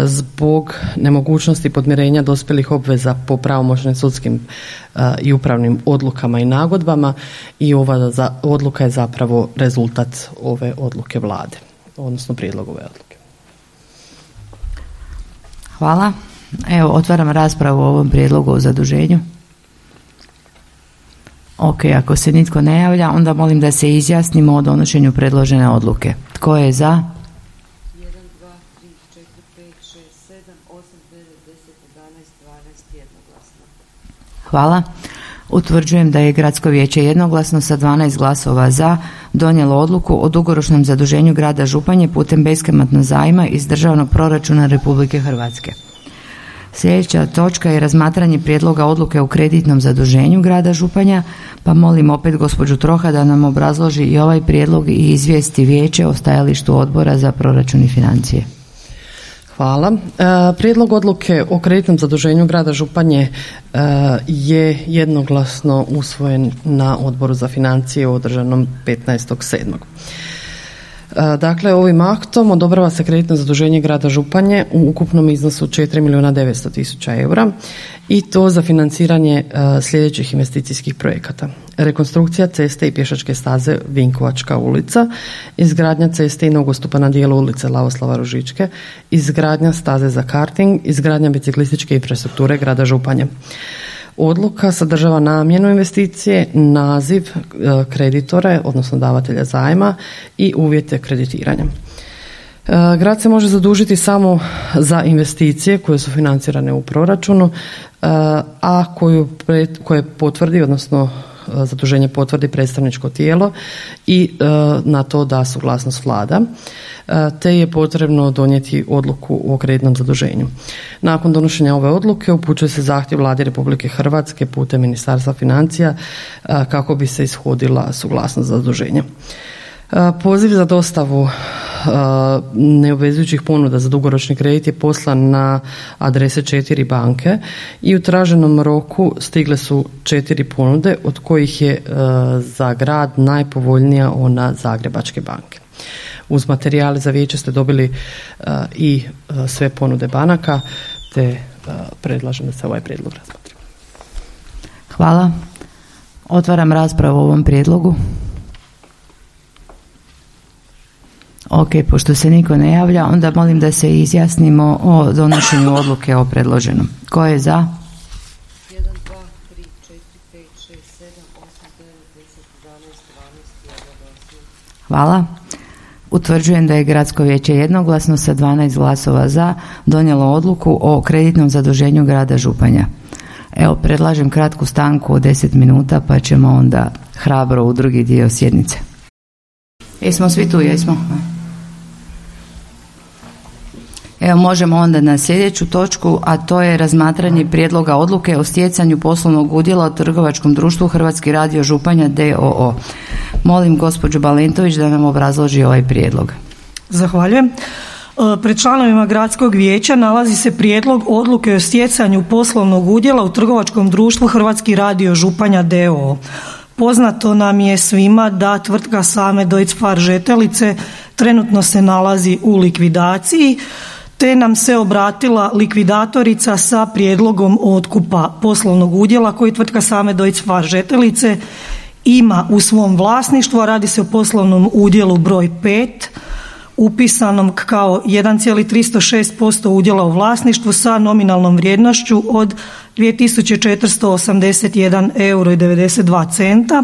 zbog nemogućnosti podmirenja dospjelih obveza po pravomoćnim sudskim e, i upravnim odlukama i nagodbama i ova odluka je zapravo rezultat ove odluke vlade, odnosno prijedlog ove odluke. Hvala. Evo, otvaram raspravu o ovom prijedlogu o zaduženju. Ok, ako se nitko ne javlja, onda molim da se izjasnimo o donošenju predložene odluke. Tko je za? 1, 2, 3, 4, 5, 6, 7, 8, 9, 10, 11, 12 jednoglasno. Hvala. Utvrđujem da je Gradsko vijeće jednoglasno sa 12 glasova za donijelo odluku o dugoročnom zaduženju grada Županje putem beskamatnog zajma iz državnog proračuna Republike Hrvatske. Sljedeća točka je razmatranje prijedloga odluke o kreditnom zaduženju grada Županja, pa molim opet gospođu Troha da nam obrazloži i ovaj prijedlog i izvijesti vijeće o stajalištu odbora za proračun i financije. Hvala. E, prijedlog odluke o kreditnom zaduženju grada Županje e, je jednoglasno usvojen na odboru za financije održanom 15.7. E, dakle, ovim aktom odobrava se kreditno zaduženje grada Županje u ukupnom iznosu 4 milijuna 900 tisuća eura i to za financiranje e, sljedećih investicijskih projekata. Rekonstrukcija ceste i pješačke staze Vinkovačka ulica, izgradnja ceste i nogostupa na dijelu ulice Lavoslava Ružičke, izgradnja staze za karting, izgradnja biciklističke infrastrukture grada Županje. Odluka sadržava namjenu investicije, naziv e, kreditora, odnosno davatelja zajma i uvjete kreditiranja. E, grad se može zadužiti samo za investicije koje su financirane u proračunu, e, a koju, koje potvrdi, odnosno zaduženje potvrdi predstavničko tijelo i na to da suglasnost vlada te je potrebno donijeti odluku o kreditnom zaduženju. Nakon donošenja ove odluke upućuje se zahtjev Vladi Republike Hrvatske putem Ministarstva financija kako bi se ishodila suglasnost za zaduženje. Poziv za dostavu neobvezujućih ponuda za dugoročni kredit je poslan na adrese četiri banke i u traženom roku stigle su četiri ponude od kojih je za grad najpovoljnija ona Zagrebačke banke. Uz materijale za vijeće ste dobili i sve ponude banaka te predlažem da se ovaj prijedlog razmotri. Hvala. Otvaram raspravu o ovom prijedlogu. Ok, pošto se niko ne javlja, onda molim da se izjasnimo o donošenju odluke o predloženom. Ko je za? 1, 2, 3, 4, 5, 6, 7, 8, 9, 10, 11, 12, Hvala. Utvrđujem da je Gradsko vijeće jednoglasno sa 12 glasova za donijelo odluku o kreditnom zaduženju grada Županja. Evo, predlažem kratku stanku od 10 minuta pa ćemo onda hrabro u drugi dio sjednice. Jesmo svi tu, jesmo? Evo možemo onda na sljedeću točku, a to je razmatranje prijedloga odluke o stjecanju poslovnog udjela u trgovačkom društvu Hrvatski radio Županja DOO. Molim gospođu Balentović da nam obrazloži ovaj prijedlog. Zahvaljujem. E, pred članovima gradskog vijeća nalazi se prijedlog odluke o stjecanju poslovnog udjela u trgovačkom društvu Hrvatski radio Županja DOO. Poznato nam je svima da tvrtka Same Deutz Žetelice trenutno se nalazi u likvidaciji te nam se obratila likvidatorica sa prijedlogom otkupa poslovnog udjela koji tvrtka Same Deutz Žetelice ima u svom vlasništvu, a radi se o poslovnom udjelu broj 5 upisanom kao 1,306% udjela u vlasništvu sa nominalnom vrijednošću od 2481 euro i 92 centa.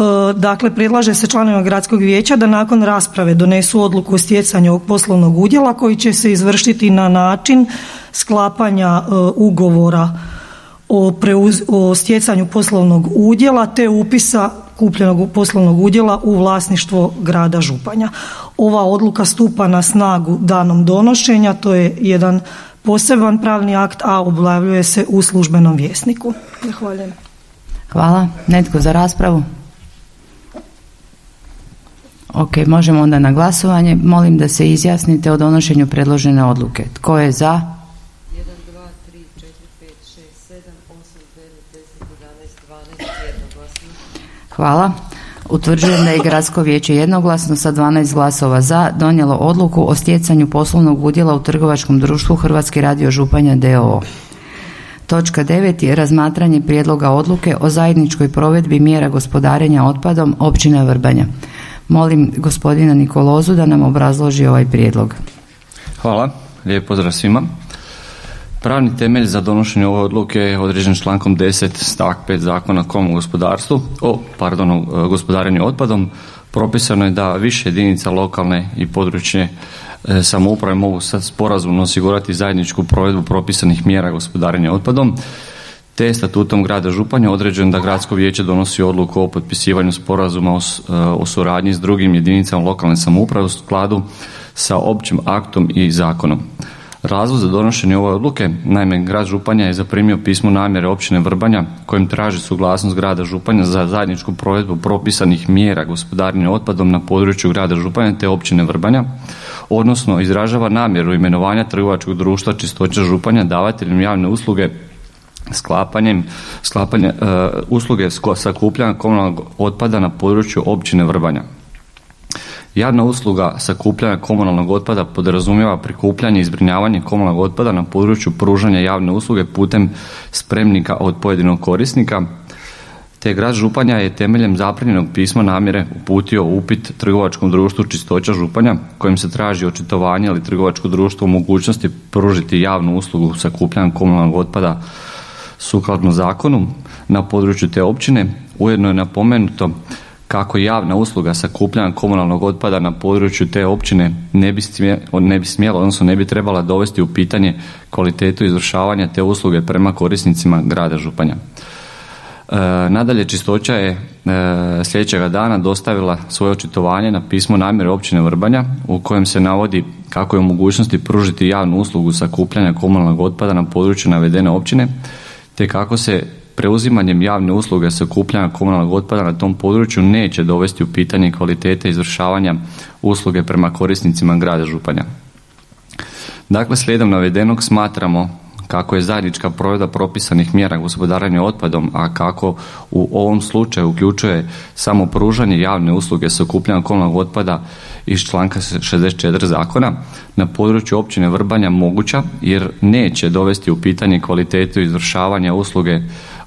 E, dakle, predlaže se članovima gradskog vijeća da nakon rasprave donesu odluku o stjecanju ovog poslovnog udjela koji će se izvršiti na način sklapanja e, ugovora o, o stjecanju poslovnog udjela te upisa kupljenog poslovnog udjela u vlasništvo grada Županja. Ova odluka stupa na snagu danom donošenja, to je jedan poseban pravni akt, a objavljuje se u službenom vjesniku. Zahvaljujem. Hvala. Netko za raspravu? Ok, možemo onda na glasovanje. Molim da se izjasnite o donošenju predložene odluke. Tko je za? 1, 2, 3, 4, 5, 6, 7, 8, 9, 10, 11, 12, Hvala. Utvrđujem da je Gradsko vijeće jednoglasno sa 12 glasova za donijelo odluku o stjecanju poslovnog udjela u trgovačkom društvu Hrvatski radio Županja DOO. Točka 9 je razmatranje prijedloga odluke o zajedničkoj provedbi mjera gospodarenja otpadom općina Vrbanja. Molim gospodina Nikolozu da nam obrazloži ovaj prijedlog. Hvala, lijep pozdrav svima. Pravni temelj za donošenje ove odluke je određen člankom 10 stavak 5 zakona o gospodarstvu, o pardon, gospodarenju otpadom. Propisano je da više jedinica lokalne i područne e, samouprave mogu sad sporazumno osigurati zajedničku provedbu propisanih mjera gospodarenja otpadom te statutom grada Županja određen da gradsko vijeće donosi odluku o potpisivanju sporazuma o, suradnji s drugim jedinicama lokalne samouprave u skladu sa općim aktom i zakonom. Razlog za donošenje ove odluke, naime grad Županja je zaprimio pismo namjere općine Vrbanja kojim traži suglasnost grada Županja za zajedničku provedbu propisanih mjera gospodarenja otpadom na području grada Županja te općine Vrbanja, odnosno izražava namjeru imenovanja trgovačkog društva Čistoća Županja davateljem javne usluge sklapanjem sklapanje, uh, usluge sakupljanja komunalnog otpada na području općine Vrbanja. Javna usluga sakupljanja komunalnog otpada podrazumijeva prikupljanje i zbrinjavanje komunalnog otpada na području pružanja javne usluge putem spremnika od pojedinog korisnika, te grad Županja je temeljem zaprimljenog pisma namjere uputio upit trgovačkom društvu Čistoća Županja kojim se traži očitovanje ili trgovačko društvo u mogućnosti pružiti javnu uslugu sakupljanja komunalnog otpada sukladno zakonu na području te općine. Ujedno je napomenuto kako javna usluga sakupljanja komunalnog otpada na području te općine ne bi, ne bi smjela, odnosno ne bi trebala dovesti u pitanje kvalitetu izvršavanja te usluge prema korisnicima grada Županja. nadalje, čistoća je e, sljedećega dana dostavila svoje očitovanje na pismo namjere općine Vrbanja u kojem se navodi kako je u mogućnosti pružiti javnu uslugu sakupljanja komunalnog otpada na području navedene općine, te kako se preuzimanjem javne usluge sakupljanja komunalnog otpada na tom području neće dovesti u pitanje kvalitete izvršavanja usluge prema korisnicima grada Županja. Dakle, slijedom navedenog smatramo kako je zajednička provedba propisanih mjera gospodarenja otpadom, a kako u ovom slučaju uključuje samo pružanje javne usluge sakupljanja komunalnog otpada iz članka 64 zakona na području općine Vrbanja moguća jer neće dovesti u pitanje kvalitetu izvršavanja usluge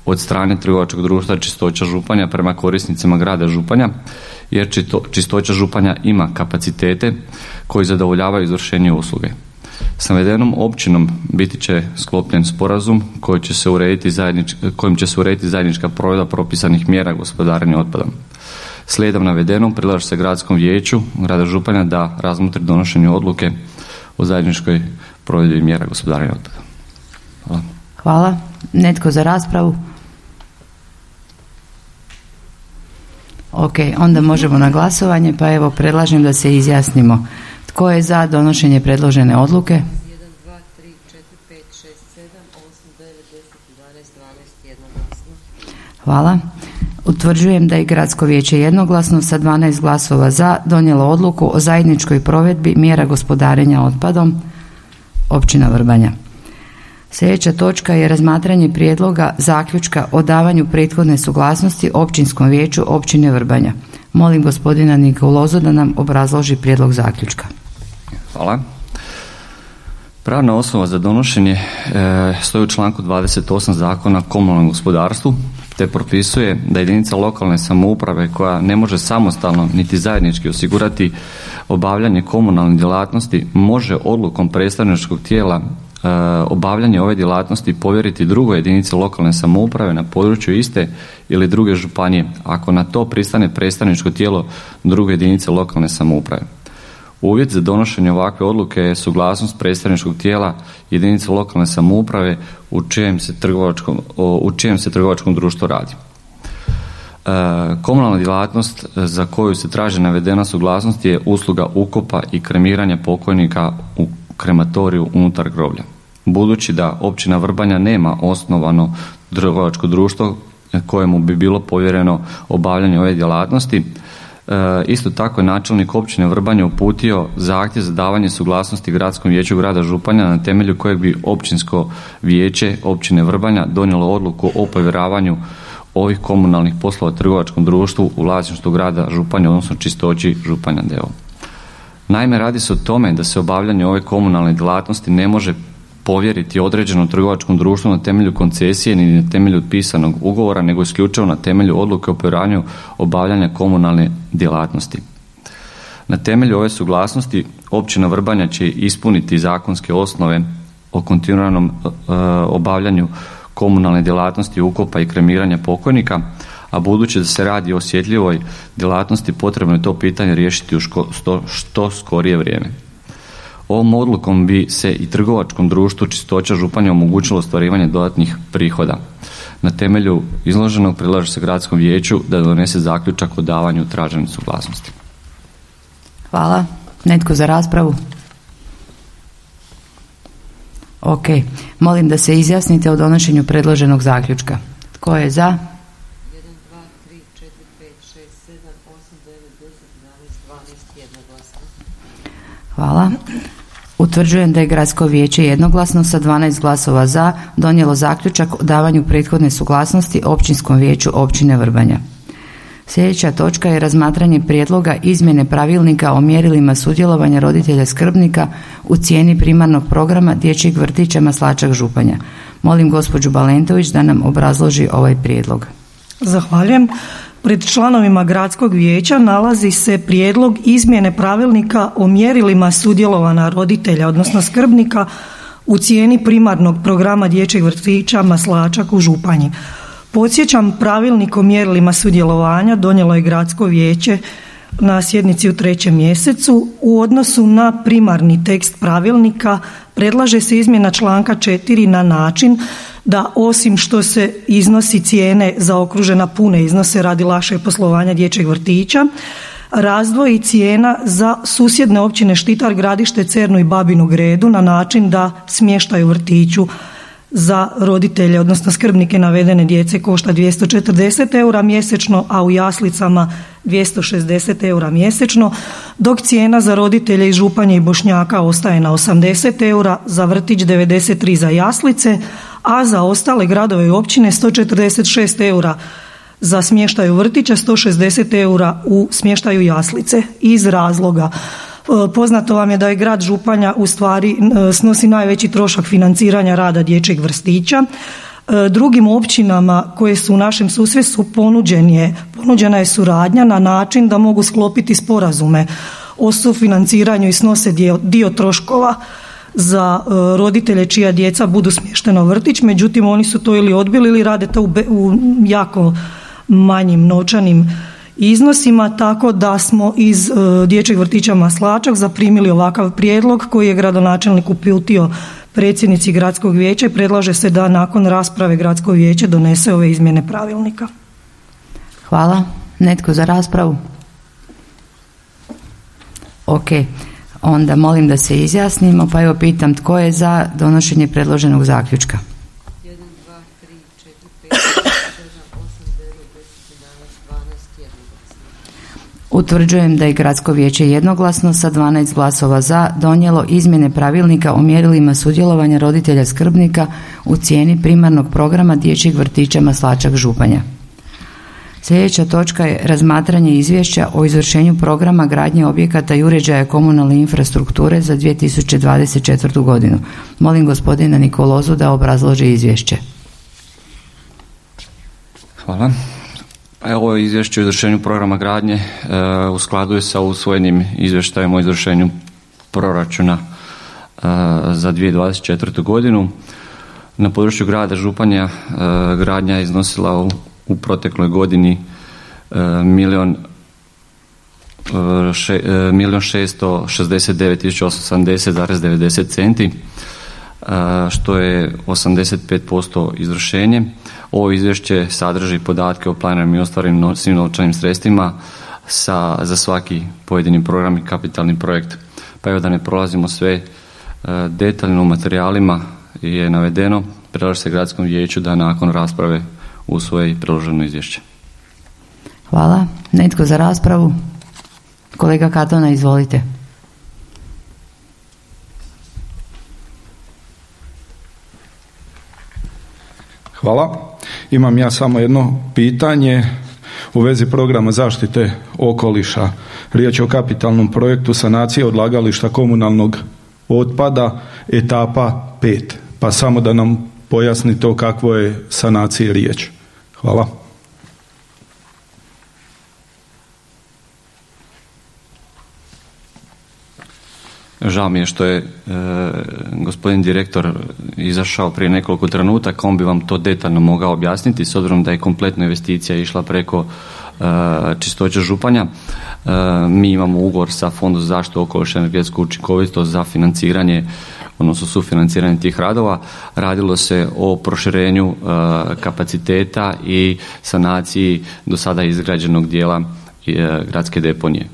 od strane trgovačkog društva Čistoća Županja prema korisnicima grada Županja, jer Čistoća Županja ima kapacitete koji zadovoljavaju izvršenje usluge. S navedenom općinom biti će sklopljen sporazum koji će se urediti kojim će se urediti zajednička provedba propisanih mjera gospodarenja otpadom. Slijedom navedenom predlaže se gradskom vijeću grada Županja da razmotri donošenje odluke o zajedničkoj provedbi mjera gospodarenja otpadom. Hvala. Hvala. Netko za raspravu? Ok, onda možemo na glasovanje, pa evo predlažem da se izjasnimo. Tko je za donošenje predložene odluke? 1, 2, 3, 4, 5, 6, 7, 8, 9, 10, 11, 12, 12, Hvala. Utvrđujem da je Gradsko vijeće jednoglasno sa 12 glasova za donijelo odluku o zajedničkoj provedbi mjera gospodarenja otpadom općina Vrbanja. Sljedeća točka je razmatranje prijedloga zaključka o davanju prethodne suglasnosti općinskom vijeću općine Vrbanja. Molim gospodina Nikolozu da nam obrazloži prijedlog zaključka. Hvala. Pravna osnova za donošenje e, stoji u članku 28 zakona o komunalnom gospodarstvu te propisuje da jedinica lokalne samouprave koja ne može samostalno niti zajednički osigurati obavljanje komunalne djelatnosti može odlukom predstavničkog tijela e, obavljanje ove djelatnosti povjeriti drugoj jedinici lokalne samouprave na području iste ili druge županije ako na to pristane predstavničko tijelo druge jedinice lokalne samouprave. Uvjet za donošenje ovakve odluke je suglasnost predstavničkog tijela jedinice lokalne samouprave u čijem se trgovačkom, u čijem se trgovačkom društvu radi. E, komunalna djelatnost za koju se traži navedena suglasnost je usluga ukopa i kremiranja pokojnika u krematoriju unutar groblja. Budući da općina Vrbanja nema osnovano trgovačko društvo kojemu bi bilo povjereno obavljanje ove djelatnosti, isto tako je načelnik općine Vrbanja uputio zahtjev za davanje suglasnosti gradskom vijeću grada Županja na temelju kojeg bi općinsko vijeće općine Vrbanja donijelo odluku o povjeravanju ovih komunalnih poslova trgovačkom društvu u vlasništvu grada Županja, odnosno čistoći Županja deo. Naime, radi se o tome da se obavljanje ove komunalne djelatnosti ne može povjeriti određenom trgovačkom društvu na temelju koncesije ni na temelju pisanog ugovora, nego isključivo na temelju odluke o povjeranju obavljanja komunalne djelatnosti. Na temelju ove suglasnosti općina Vrbanja će ispuniti zakonske osnove o kontinuiranom e, obavljanju komunalne djelatnosti ukopa i kremiranja pokojnika, a budući da se radi o osjetljivoj djelatnosti potrebno je to pitanje riješiti u što skorije vrijeme. Ovom odlukom bi se i trgovačkom društvu Čistoća Županja omogućilo ostvarivanje dodatnih prihoda. Na temelju izloženog predlaže se gradskom vijeću da donese zaključak o davanju tražene suglasnosti. Hvala. Netko za raspravu? Ok. Molim da se izjasnite o donošenju predloženog zaključka. Tko je za? 1, 2, 3, 4, 5, 6, 7, 8, 9, 10, 11, 12, Hvala. Utvrđujem da je Gradsko vijeće jednoglasno sa 12 glasova za donijelo zaključak o davanju prethodne suglasnosti Općinskom vijeću općine Vrbanja. Sljedeća točka je razmatranje prijedloga izmjene pravilnika o mjerilima sudjelovanja roditelja skrbnika u cijeni primarnog programa dječjeg vrtića Maslačak Županja. Molim gospođu Balentović da nam obrazloži ovaj prijedlog. Zahvaljujem. Pred članovima gradskog vijeća nalazi se prijedlog izmjene pravilnika o mjerilima sudjelovanja roditelja, odnosno skrbnika u cijeni primarnog programa dječjeg vrtića Maslačak u Županji. Podsjećam, pravilnik o mjerilima sudjelovanja donijelo je gradsko vijeće na sjednici u trećem mjesecu. U odnosu na primarni tekst pravilnika predlaže se izmjena članka 4 na način da osim što se iznosi cijene zaokružena pune iznose radi lakšeg poslovanja dječjeg vrtića, razdvoji cijena za susjedne općine Štitar, Gradište, Cernu i Babinu Gredu na način da smještaju vrtiću za roditelje, odnosno skrbnike navedene djece košta 240 eura mjesečno, a u jaslicama 260 eura mjesečno, dok cijena za roditelje iz Županje i Bošnjaka ostaje na 80 eura, za vrtić 93 za jaslice, a za ostale gradove i općine 146 eura za smještaju vrtića, 160 eura u smještaju jaslice iz razloga poznato vam je da je grad Županja u stvari e, snosi najveći trošak financiranja rada dječjeg vrstića. E, drugim općinama koje su u našem susjedstvu ponuđen je, ponuđena je suradnja na način da mogu sklopiti sporazume o sufinanciranju i snose dio, dio troškova za roditelje čija djeca budu smještena u vrtić, međutim oni su to ili odbili ili rade to u, u jako manjim novčanim iznosima, tako da smo iz e, dječjeg vrtića Maslačak zaprimili ovakav prijedlog koji je gradonačelnik uputio predsjednici gradskog vijeća i predlaže se da nakon rasprave gradsko vijeće donese ove izmjene pravilnika. Hvala. Netko za raspravu? Ok, onda molim da se izjasnimo, pa evo pitam tko je za donošenje predloženog zaključka? Utvrđujem da je Gradsko vijeće jednoglasno sa 12 glasova za donijelo izmjene pravilnika o mjerilima sudjelovanja roditelja skrbnika u cijeni primarnog programa dječjeg vrtića Maslačak Županja. Sljedeća točka je razmatranje izvješća o izvršenju programa gradnje objekata i uređaja komunalne infrastrukture za 2024. godinu. Molim gospodina Nikolozu da obrazloži izvješće. Hvala. Ovo izvješće o izvršenju programa gradnje e, u skladu je sa usvojenim izvještajem o izvršenju proračuna e, za 2024. godinu. Na području grada Županja e, gradnja je iznosila u, u protekloj godini milion milion šesto šestdeset devet tisuća centi što je 85% izvršenje. Ovo izvješće sadrži podatke o planiranim i ostvarenim svim novčanim sredstvima sa, za svaki pojedini program i kapitalni projekt. Pa evo da ne prolazimo sve e, detaljno u materijalima je navedeno, predlaže se gradskom vijeću da nakon rasprave usvoji priloženo izvješće. Hvala. Netko za raspravu? Kolega Katona, izvolite. Hvala. Imam ja samo jedno pitanje u vezi programa zaštite okoliša. Riječ je o kapitalnom projektu sanacije odlagališta komunalnog otpada etapa 5. Pa samo da nam pojasnite o kakvoj je sanaciji riječ. Hvala. Žao mi je što je e, gospodin direktor izašao prije nekoliko trenutaka, on bi vam to detaljno mogao objasniti s obzirom da je kompletna investicija išla preko e, čistoće županja. E, mi imamo ugovor sa Fondom za zaštitu okoliša i energetsku učinkovitost za financiranje odnosno sufinanciranje tih radova. Radilo se o proširenju kapaciteta i sanaciji do sada izgrađenog dijela gradske deponije.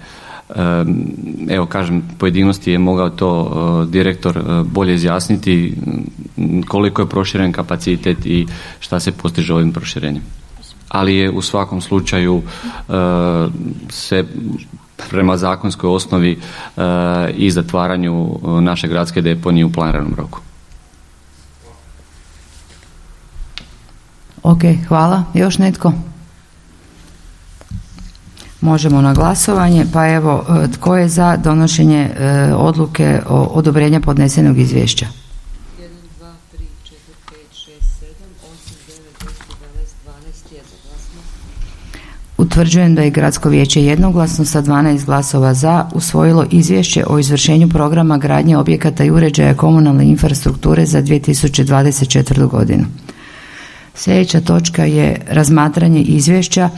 Evo kažem, pojedinosti je mogao to e, direktor e, bolje izjasniti koliko je proširen kapacitet i šta se postiže ovim proširenjem. Ali je u svakom slučaju e, se prema zakonskoj osnovi i zatvaranju naše gradske deponije u planiranom roku. Ok, hvala. Još netko? Možemo na glasovanje, pa evo, e, tko je za donošenje e, odluke o odobrenja podnesenog izvješća? 1, 2, 3, 4, 5, 6, 7, 8, 9, 10, 11, 12, jednoglasno. Utvrđujem da je Gradsko vijeće jednoglasno sa 12 glasova za usvojilo izvješće o izvršenju programa gradnje objekata i uređaja komunalne infrastrukture za 2024. godinu. Sljedeća točka je razmatranje izvješća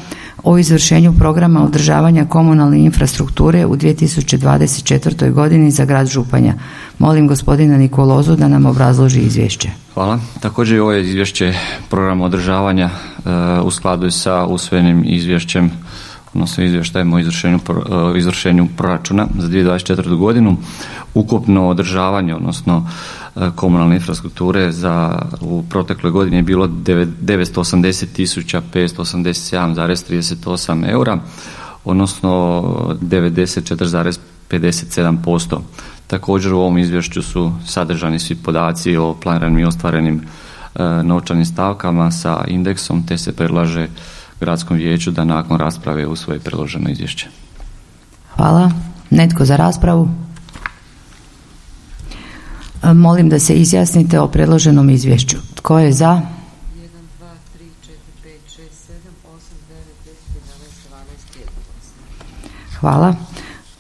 o izvršenju programa održavanja komunalne infrastrukture u 2024. godini za grad Županja. Molim gospodina Nikolozu da nam obrazloži izvješće. Hvala. Također je ovo izvješće programa održavanja e, u skladu sa usvojenim izvješćem odnosno izvještajem o izvršenju, o izvršenju proračuna za 2024. godinu. Ukupno održavanje, odnosno e, komunalne infrastrukture za u protekloj godini je bilo 980.587,38 eura, odnosno 94,57%. Također u ovom izvješću su sadržani svi podaci o planiranim i ostvarenim e, novčanim stavkama sa indeksom, te se predlaže gradskom vijeću da nakon rasprave usvoje predloženo izvješće. Hvala. Netko za raspravu? Molim da se izjasnite o predloženom izvješću. Tko je za? 1, 2, 3, 4, 5, 6, 7, 8, 9, 10, 11, 12, Hvala.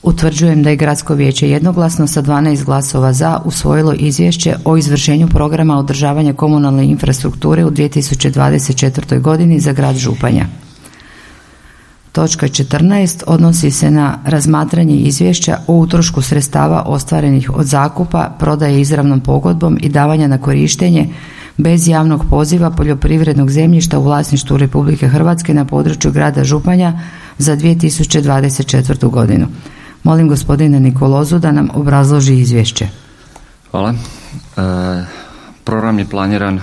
Utvrđujem da je Gradsko vijeće jednoglasno sa 12 glasova za usvojilo izvješće o izvršenju programa održavanja komunalne infrastrukture u 2024. godini za grad Županja. Točka 14 odnosi se na razmatranje izvješća o utrošku sredstava ostvarenih od zakupa, prodaje izravnom pogodbom i davanja na korištenje bez javnog poziva poljoprivrednog zemljišta u vlasništvu Republike Hrvatske na području grada Županja za 2024. godinu. Molim gospodina Nikolozu da nam obrazloži izvješće. Hvala. E, program je planiran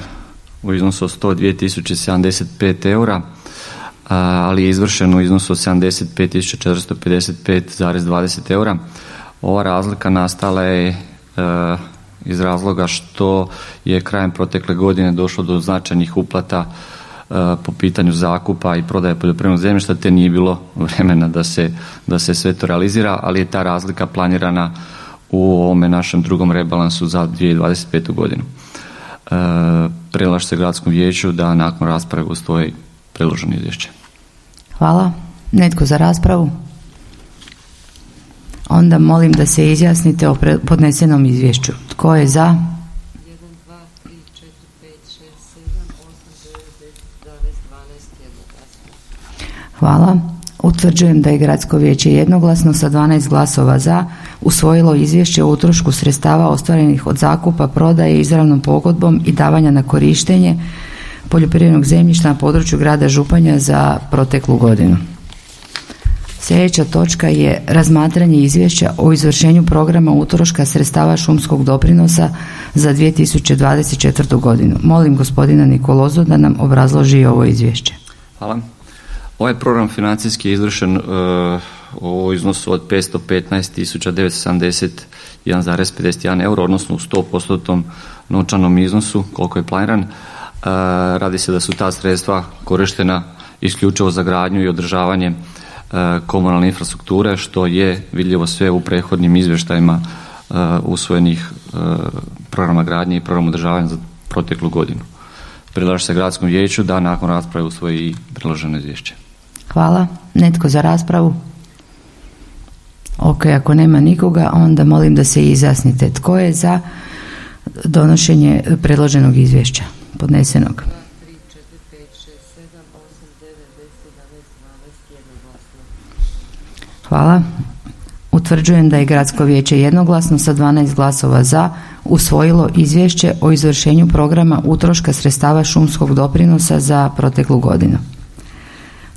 u iznosu od 102.075 eura, ali je izvršen u iznosu od 75.455,20 eura. Ova razlika nastala je e, iz razloga što je krajem protekle godine došlo do značajnih uplata E, po pitanju zakupa i prodaje poljoprivrednog zemljišta te nije bilo vremena da se, da se sve to realizira, ali je ta razlika planirana u ovome našem drugom rebalansu za 2025. godinu. E, Prelaš se gradskom vijeću da nakon rasprave ustoji predloženo izvješće. Hvala. Netko za raspravu? Onda molim da se izjasnite o podnesenom izvješću. Tko je za? Hvala. Utvrđujem da je Gradsko vijeće jednoglasno sa 12 glasova za usvojilo izvješće o utrošku sredstava ostvarenih od zakupa, prodaje izravnom pogodbom i davanja na korištenje poljoprivrednog zemljišta na području grada Županja za proteklu godinu. Sljedeća točka je razmatranje izvješća o izvršenju programa utroška sredstava šumskog doprinosa za 2024. godinu. Molim gospodina Nikolozu da nam obrazloži ovo izvješće. Hvala. Ovaj program financijski je izvršen uh, u iznosu od 515.971,51 euro, odnosno u 100% novčanom iznosu koliko je planiran. Uh, radi se da su ta sredstva korištena isključivo za gradnju i održavanje uh, komunalne infrastrukture, što je vidljivo sve u prethodnim izvještajima usvojenih programa gradnje i programa održavanja za proteklu godinu. Predlaže se gradskom vijeću da nakon rasprave usvoji i priloženo izvješće. Hvala. Netko za raspravu? Ok, ako nema nikoga, onda molim da se izjasnite. Tko je za donošenje predloženog izvješća podnesenog? Hvala. Utvrđujem da je Gradsko vijeće jednoglasno sa 12 glasova za usvojilo izvješće o izvršenju programa utroška sredstava šumskog doprinosa za proteklu godinu.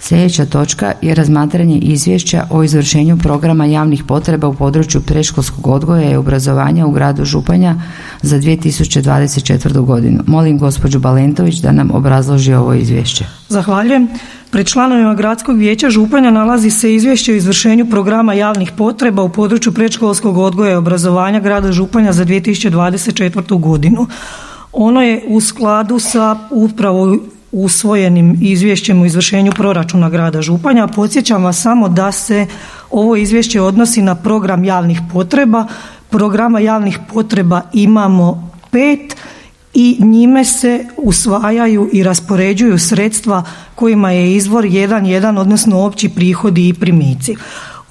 Sljedeća točka je razmatranje izvješća o izvršenju programa javnih potreba u području predškolskog odgoja i obrazovanja u gradu Županja za 2024. godinu. Molim gospođu Balentović da nam obrazloži ovo izvješće. Zahvaljujem. Pred članovima Gradskog vijeća Županja nalazi se izvješće o izvršenju programa javnih potreba u području predškolskog odgoja i obrazovanja grada Županja za 2024. godinu. Ono je u skladu sa upravo usvojenim izvješćem o izvršenju proračuna grada Županja. Podsjećam vas samo da se ovo izvješće odnosi na program javnih potreba. Programa javnih potreba imamo pet i njime se usvajaju i raspoređuju sredstva kojima je izvor jedan jedan odnosno opći prihodi i primici.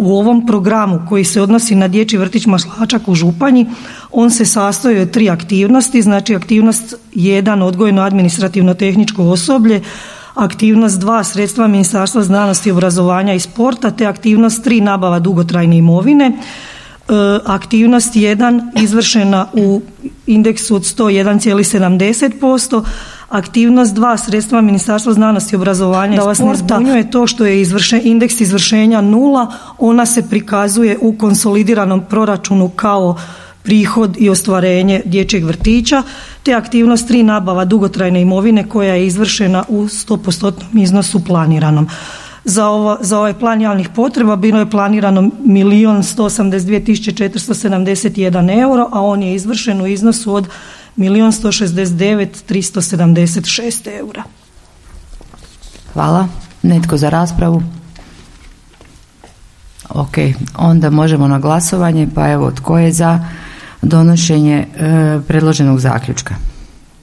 U ovom programu koji se odnosi na dječji vrtić Maslačak u Županji, on se sastoji od tri aktivnosti, znači aktivnost 1 odgojno administrativno tehničko osoblje, aktivnost 2 sredstva Ministarstva znanosti, obrazovanja i sporta te aktivnost 3 nabava dugotrajne imovine. E, aktivnost 1 izvršena u indeksu od 101,70%, aktivnost 2 sredstva Ministarstva znanosti, obrazovanja da i sporta. Da vas ne zbunjuje to što je izvrše, indeks izvršenja nula, ona se prikazuje u konsolidiranom proračunu kao prihod i ostvarenje dječjeg vrtića, te aktivnost tri nabava dugotrajne imovine koja je izvršena u 100% iznosu planiranom. Za, ovo, za ovaj plan javnih potreba bilo je planirano milijun 182 euro, a on je izvršen u iznosu od milijun 169 376 eura. Hvala. Netko za raspravu? Ok, onda možemo na glasovanje, pa evo tko je za donošenje e, predloženog zaključka.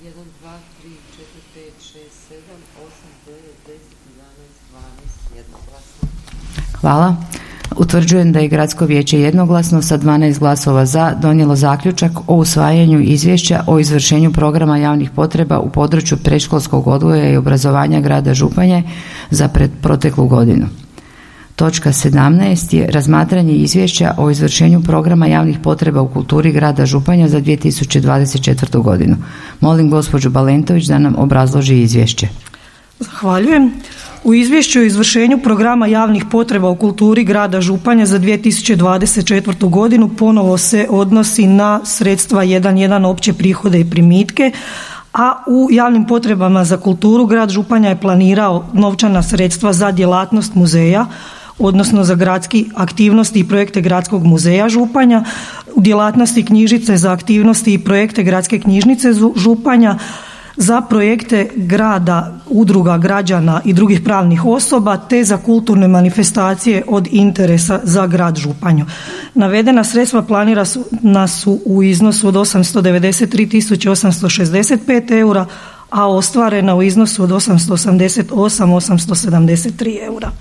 1, 2, 3, 4, 5, 6, 7, 8, 9, 10, 11, 12, Hvala. Utvrđujem da je Gradsko vijeće jednoglasno sa 12 glasova za donijelo zaključak o usvajanju izvješća o izvršenju programa javnih potreba u području predškolskog odgoja i obrazovanja grada Županje za proteklu godinu. Točka 17 je razmatranje izvješća o izvršenju programa javnih potreba u kulturi grada Županja za 2024. godinu. Molim gospođu Balentović da nam obrazloži izvješće. Zahvaljujem. U izvješću o izvršenju programa javnih potreba u kulturi grada Županja za 2024. godinu ponovo se odnosi na sredstva 1.1 opće prihode i primitke, a u javnim potrebama za kulturu grad Županja je planirao novčana sredstva za djelatnost muzeja odnosno za gradski aktivnosti i projekte Gradskog muzeja Županja, u djelatnosti knjižice za aktivnosti i projekte Gradske knjižnice Županja, za projekte grada, udruga građana i drugih pravnih osoba te za kulturne manifestacije od interesa za grad Županju. Navedena sredstva planirana su u iznosu od 893 865 eura, a ostvarena u iznosu od 888 873 eura.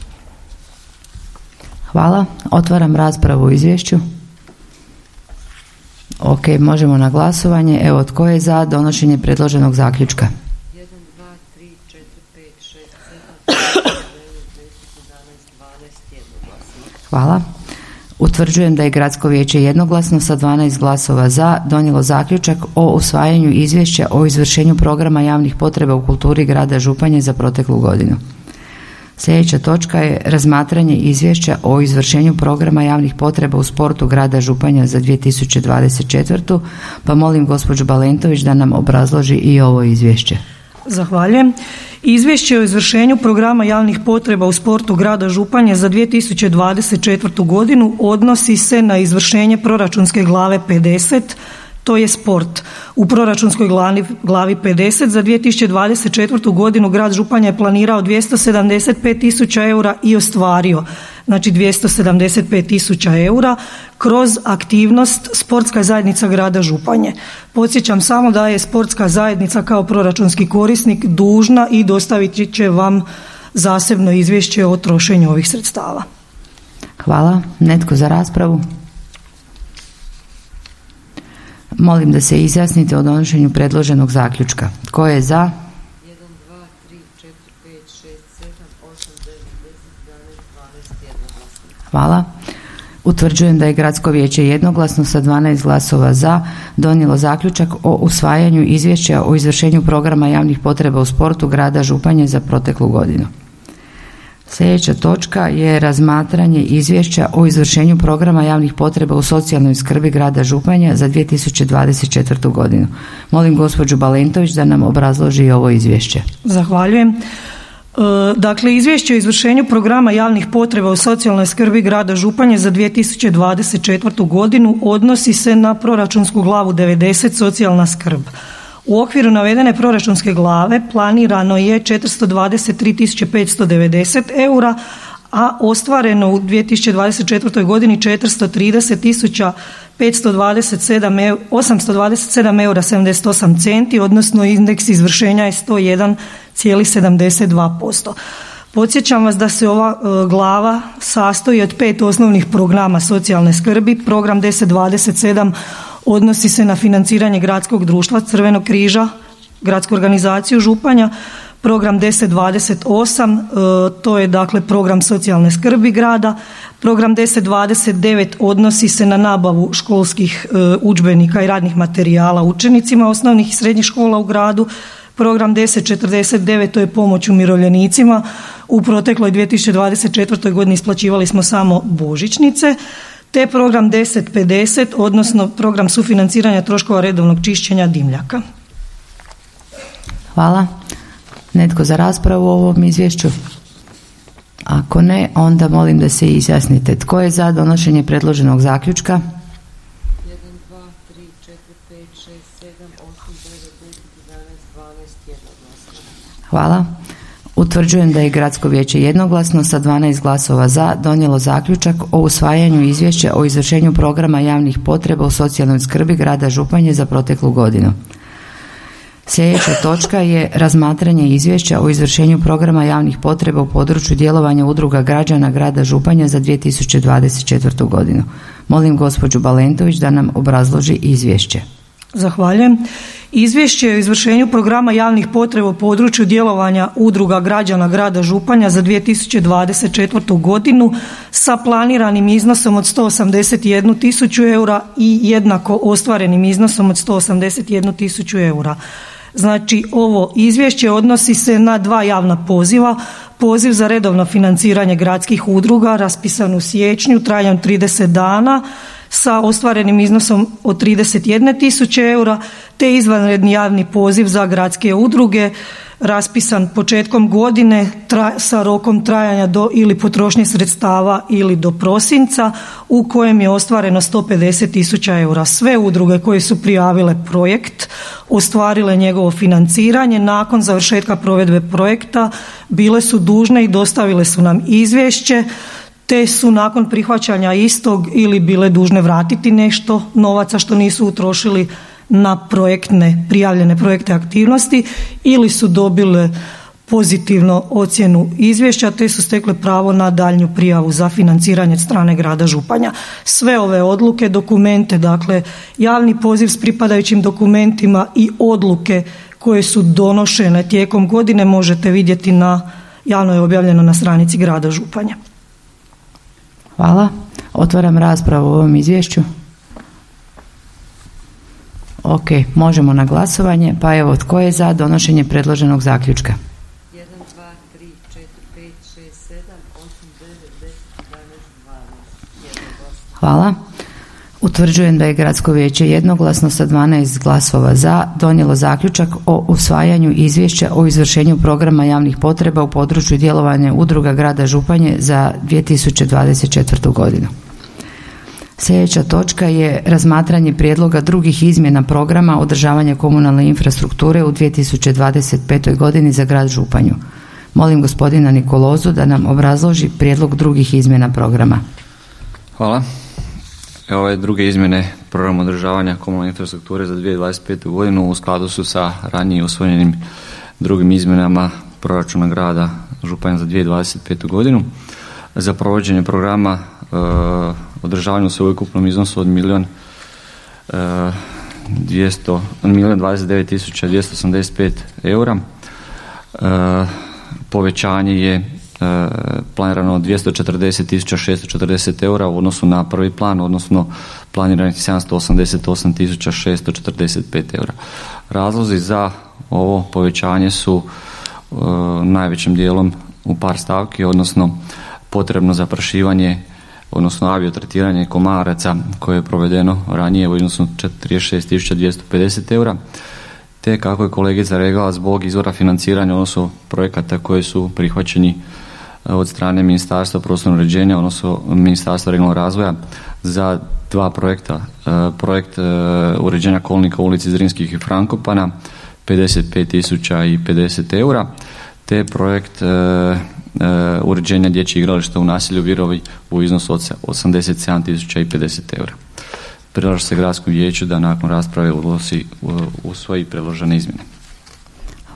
Hvala. Otvaram raspravu u izvješću. Ok, možemo na glasovanje. Evo, tko je za donošenje predloženog zaključka? 1, 2, 3, 4, 5, 6, 7, 8, 9, 10, 11, 12, Hvala. Utvrđujem da je Gradsko vijeće jednoglasno sa 12 glasova za donijelo zaključak o usvajanju izvješća o izvršenju programa javnih potreba u kulturi grada Županje za proteklu godinu. Sljedeća točka je razmatranje izvješća o izvršenju programa javnih potreba u sportu grada Županja za 2024. Pa molim gospođu Balentović da nam obrazloži i ovo izvješće. Zahvaljujem. Izvješće o izvršenju programa javnih potreba u sportu grada Županje za 2024. godinu odnosi se na izvršenje proračunske glave 50 to je sport. U proračunskoj glavi, glavi 50 za 2024. godinu grad Županja je planirao 275 tisuća eura i ostvario znači 275 tisuća eura kroz aktivnost Sportska zajednica grada Županje. Podsjećam samo da je Sportska zajednica kao proračunski korisnik dužna i dostaviti će vam zasebno izvješće o trošenju ovih sredstava. Hvala. Netko za raspravu? Molim da se izjasnite o donošenju predloženog zaključka. Ko je za? 1, 2, 3, 4, 5, 6, 7, 8, 9, 10, 11, 12, Hvala. Utvrđujem da je Gradsko vijeće jednoglasno sa 12 glasova za donijelo zaključak o usvajanju izvješća o izvršenju programa javnih potreba u sportu grada Županje za proteklu godinu. Sljedeća točka je razmatranje izvješća o izvršenju programa javnih potreba u socijalnoj skrbi grada Županja za 2024. godinu. Molim gospođu Balentović da nam obrazloži ovo izvješće. Zahvaljujem. E, dakle, izvješće o izvršenju programa javnih potreba u socijalnoj skrbi grada Županje za 2024. godinu odnosi se na proračunsku glavu 90 socijalna skrb. U okviru navedene proračunske glave planirano je 423.590 eura, a ostvareno u 2024. godini 430 527 827 eura 78 centi, odnosno indeks izvršenja je 101,72%. Podsjećam vas da se ova e, glava sastoji od pet osnovnih programa socijalne skrbi. Program 1027 odnosi se na financiranje gradskog društva Crvenog križa, gradsku organizaciju Županja. Program 1028, e, to je dakle program socijalne skrbi grada. Program 1029 odnosi se na nabavu školskih e, udžbenika i radnih materijala učenicima osnovnih i srednjih škola u gradu. Program 1049 to je pomoć umirovljenicima. U protekloj 2024. godini isplaćivali smo samo božićnice te program 1050 odnosno program sufinanciranja troškova redovnog čišćenja dimljaka. Hvala. Netko za raspravu o ovom izvješću? Ako ne, onda molim da se izjasnite. Tko je za donošenje predloženog zaključka? Hvala. Utvrđujem da je Gradsko vijeće jednoglasno sa 12 glasova za donijelo zaključak o usvajanju izvješća o izvršenju programa javnih potreba u socijalnoj skrbi grada Županje za proteklu godinu. Sljedeća točka je razmatranje izvješća o izvršenju programa javnih potreba u području djelovanja udruga građana grada Županja za 2024. godinu. Molim gospođu Balentović da nam obrazloži izvješće. Zahvaljujem. Izvješće o izvršenju programa javnih potreba u području djelovanja udruga građana grada Županja za 2024. godinu sa planiranim iznosom od 181 tisuću eura i jednako ostvarenim iznosom od 181 tisuću eura. Znači ovo izvješće odnosi se na dva javna poziva. Poziv za redovno financiranje gradskih udruga raspisan u siječnju trajanjem 30 dana sa ostvarenim iznosom od 31 tisuće eura te izvanredni javni poziv za gradske udruge raspisan početkom godine sa rokom trajanja do ili potrošnje sredstava ili do prosinca u kojem je ostvareno 150 tisuća eura. Sve udruge koje su prijavile projekt ostvarile njegovo financiranje nakon završetka provedbe projekta bile su dužne i dostavile su nam izvješće te su nakon prihvaćanja istog ili bile dužne vratiti nešto novaca što nisu utrošili na projektne, prijavljene projekte aktivnosti ili su dobile pozitivno ocjenu izvješća te su stekle pravo na daljnju prijavu za financiranje strane grada Županja. Sve ove odluke, dokumente, dakle javni poziv s pripadajućim dokumentima i odluke koje su donošene tijekom godine možete vidjeti na javno je objavljeno na stranici grada Županja. Hvala. Otvaram raspravu o ovom izvješću. Ok, možemo na glasovanje. Pa evo, tko je za donošenje predloženog zaključka? 1, 2, 3, 4, 5, 6, 7, 8, 9, 10, 12. Hvala. Utvrđujem da je Gradsko vijeće jednoglasno sa 12 glasova za donijelo zaključak o usvajanju izvješća o izvršenju programa javnih potreba u području djelovanja udruga grada Županje za 2024. godinu. Sljedeća točka je razmatranje prijedloga drugih izmjena programa održavanja komunalne infrastrukture u 2025. godini za grad Županju. Molim gospodina Nikolozu da nam obrazloži prijedlog drugih izmjena programa. Hvala. Ove druge izmjene programa održavanja komunalne infrastrukture za 2025. godinu u skladu su sa ranije usvojenim drugim izmjenama proračuna grada Županja za 2025. godinu. Za provođenje programa e, održavanja u sveukupnom iznosu od milijun e, 200, milijun 29 tisuća 285 eura. E, povećanje je planirano 240.640 eura u odnosu na prvi plan, odnosno planiranih 788.645 eura. Razlozi za ovo povećanje su e, najvećim dijelom u par stavki, odnosno potrebno zaprašivanje odnosno aviotretiranje komaraca koje je provedeno ranije u iznosu 46.250 eura te kako je kolegica rekla zbog izvora financiranja odnosno projekata koji su prihvaćeni od strane Ministarstva prostornog uređenja, odnosno Ministarstva regionalnog razvoja za dva projekta. E, projekt e, uređenja kolnika u ulici Zrinskih i Frankopana 55.050 eura te projekt e, uređenja dječjih igrališta u naselju Virovi u iznosu od 87.050 eura. Prilaže se gradskom vijeću da nakon rasprave u usvoji predložene izmjene.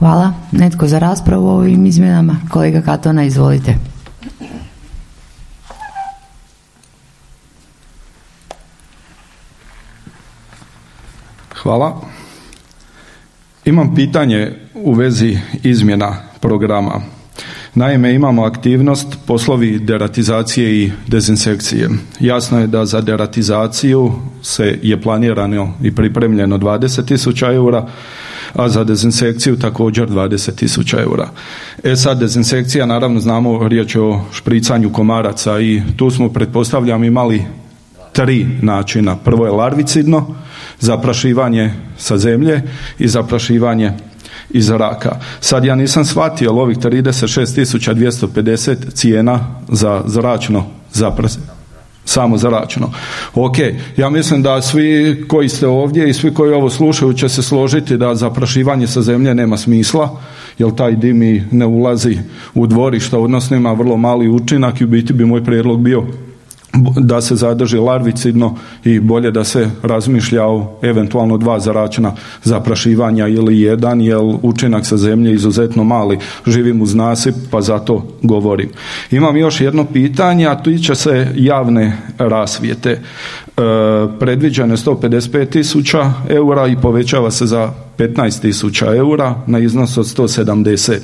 Hvala. Netko za raspravu o ovim izmjenama? Kolega Katona, izvolite. Hvala. Imam pitanje u vezi izmjena programa. Naime, imamo aktivnost poslovi deratizacije i dezinsekcije. Jasno je da za deratizaciju se je planirano i pripremljeno 20.000 eura, a za dezinsekciju također 20.000 eura. E sad, dezinsekcija, naravno znamo, riječ je o špricanju komaraca i tu smo, pretpostavljam, imali tri načina. Prvo je larvicidno, zaprašivanje sa zemlje i zaprašivanje iz zraka. Sad ja nisam shvatio, ovih 36.250 cijena za zračno zaprašivanje samo zračno. Ok, ja mislim da svi koji ste ovdje i svi koji ovo slušaju će se složiti da zaprašivanje sa zemlje nema smisla, jer taj dim i ne ulazi u dvorišta, odnosno ima vrlo mali učinak i u biti bi moj prijedlog bio da se zadrži larvicidno i bolje da se razmišlja o eventualno dva zračna zaprašivanja ili jedan jer učinak sa zemlje izuzetno mali. Živim uz nasip pa zato govorim. Imam još jedno pitanje, a tiče se javne rasvijete. E, predviđeno je 155 tisuća eura i povećava se za 15 tisuća eura na iznos od 170.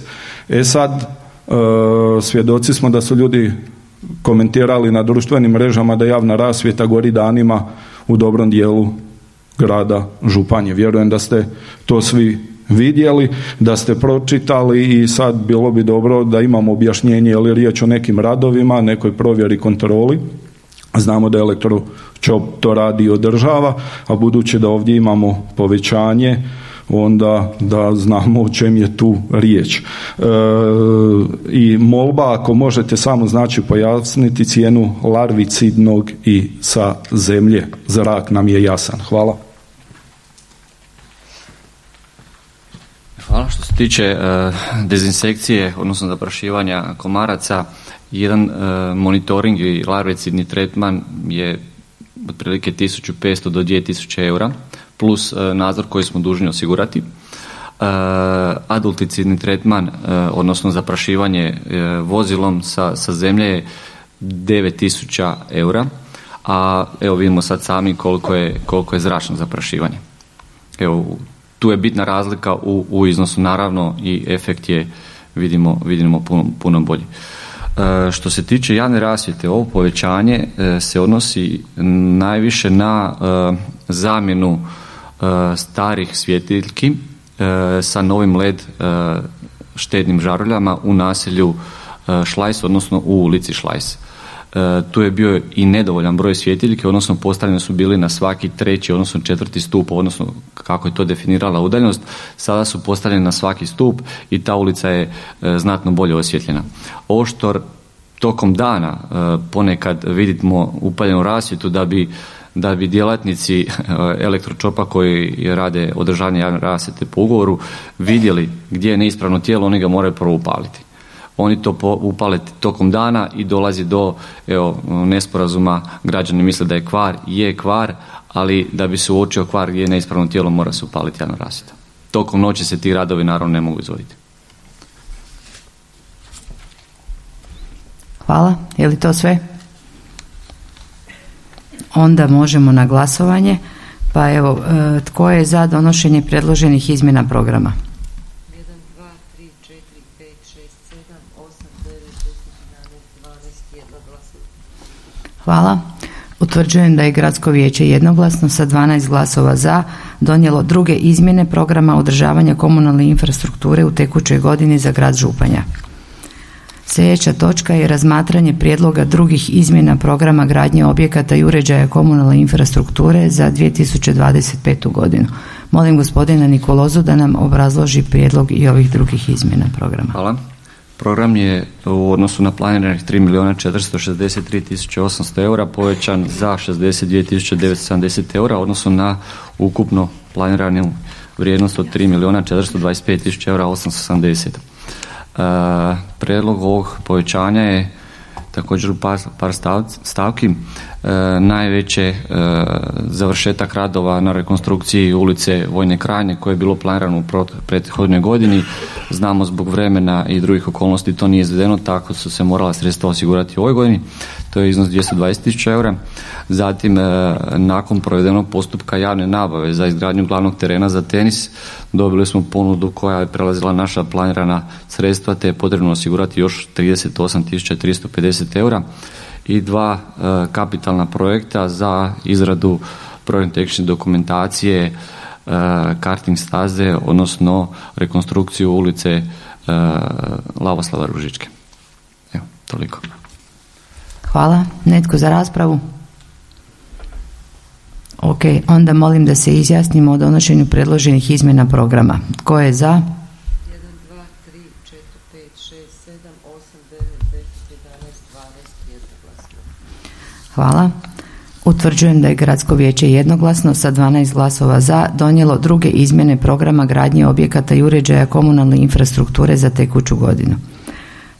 E sad, e, svjedoci smo da su ljudi komentirali na društvenim mrežama da javna rasvjeta gori danima u dobrom dijelu grada Županje. Vjerujem da ste to svi vidjeli, da ste pročitali i sad bilo bi dobro da imamo objašnjenje je li riječ o nekim radovima, nekoj provjeri kontroli. Znamo da elektročop to radi i održava, a budući da ovdje imamo povećanje onda da znamo o čem je tu riječ. E, I molba ako možete samo znači pojasniti cijenu larvicidnog i sa zemlje. Zrak nam je jasan. Hvala. Hvala. Što se tiče e, dezinsekcije, odnosno zaprašivanja komaraca, jedan e, monitoring i larvicidni tretman je otprilike 1500 do 2000 eura plus e, nadzor koji smo dužni osigurati. E, adulticidni tretman, e, odnosno zaprašivanje vozilom sa, sa zemlje je 9000 eura, a evo vidimo sad sami koliko je, koliko je zračno zaprašivanje. Evo, tu je bitna razlika u, u iznosu, naravno i efekt je vidimo, vidimo puno, puno bolji. Što se tiče javne rasvjete, ovo povećanje se odnosi najviše na zamjenu starih svjetiljki e, sa novim led e, štednim žaruljama u naselju Šlajs, odnosno u ulici Šlajs. Tu je bio i nedovoljan broj svjetiljke, odnosno postavljene su bili na svaki treći, odnosno četvrti stup, odnosno kako je to definirala udaljenost, sada su postavljene na svaki stup i ta ulica je znatno bolje osvjetljena. Ovo što tokom dana ponekad vidimo upaljenu rasvjetu da bi da bi djelatnici eh, elektročopa koji rade održavanje javne rasvjete po ugovoru vidjeli gdje je neispravno tijelo, oni ga moraju prvo upaliti. Oni to upale tokom dana i dolazi do evo, nesporazuma, građani misle da je kvar, je kvar, ali da bi se uočio kvar gdje je neispravno tijelo mora se upaliti javna rasvjeta. Tokom noći se ti radovi naravno ne mogu izvoditi. Hvala. Je li to sve? Onda možemo na glasovanje. Pa evo, e, tko je za donošenje predloženih izmjena programa? 1, 2, 3, 4, 5, 6, 7, 8, 9, 10, 11, 12, jednoglasno. Hvala. Utvrđujem da je Gradsko vijeće jednoglasno sa 12 glasova za donijelo druge izmjene programa održavanja komunalne infrastrukture u tekućoj godini za grad Županja. Sljedeća točka je razmatranje prijedloga drugih izmjena programa gradnje objekata i uređaja komunalne infrastrukture za 2025. godinu. Molim gospodina Nikolozu da nam obrazloži prijedlog i ovih drugih izmjena programa. Hvala. Program je u odnosu na planiranih 3 milijuna 463 tisuće 800 eura povećan za 62 tisuće 970 eura odnosno na ukupno planiranu vrijednost od 3 milijuna 425 tisuća eura 870. Prijedlog ovog povećanja je također u par, par stavki. Najveće završetak radova na rekonstrukciji ulice Vojne Krajnje koje je bilo planirano u prethodnoj godini. Znamo zbog vremena i drugih okolnosti to nije izvedeno, tako su se morala sredstva osigurati u ovoj godini. To je iznos 220 tisuća eura. Zatim, nakon provedenog postupka javne nabave za izgradnju glavnog terena za tenis, dobili smo ponudu koja je prelazila naša planirana sredstva, te je potrebno osigurati još 38.350 eura i dva e, kapitalna projekta za izradu projektno dokumentacije, e, karting staze, odnosno rekonstrukciju ulice e, Lavoslava Ružičke. Evo, toliko. Hvala. Netko za raspravu? Ok, onda molim da se izjasnimo o donošenju predloženih izmjena programa. Tko je za? Hvala. Utvrđujem da je Gradsko vijeće jednoglasno sa 12 glasova za donijelo druge izmjene programa gradnje objekata i uređaja komunalne infrastrukture za tekuću godinu.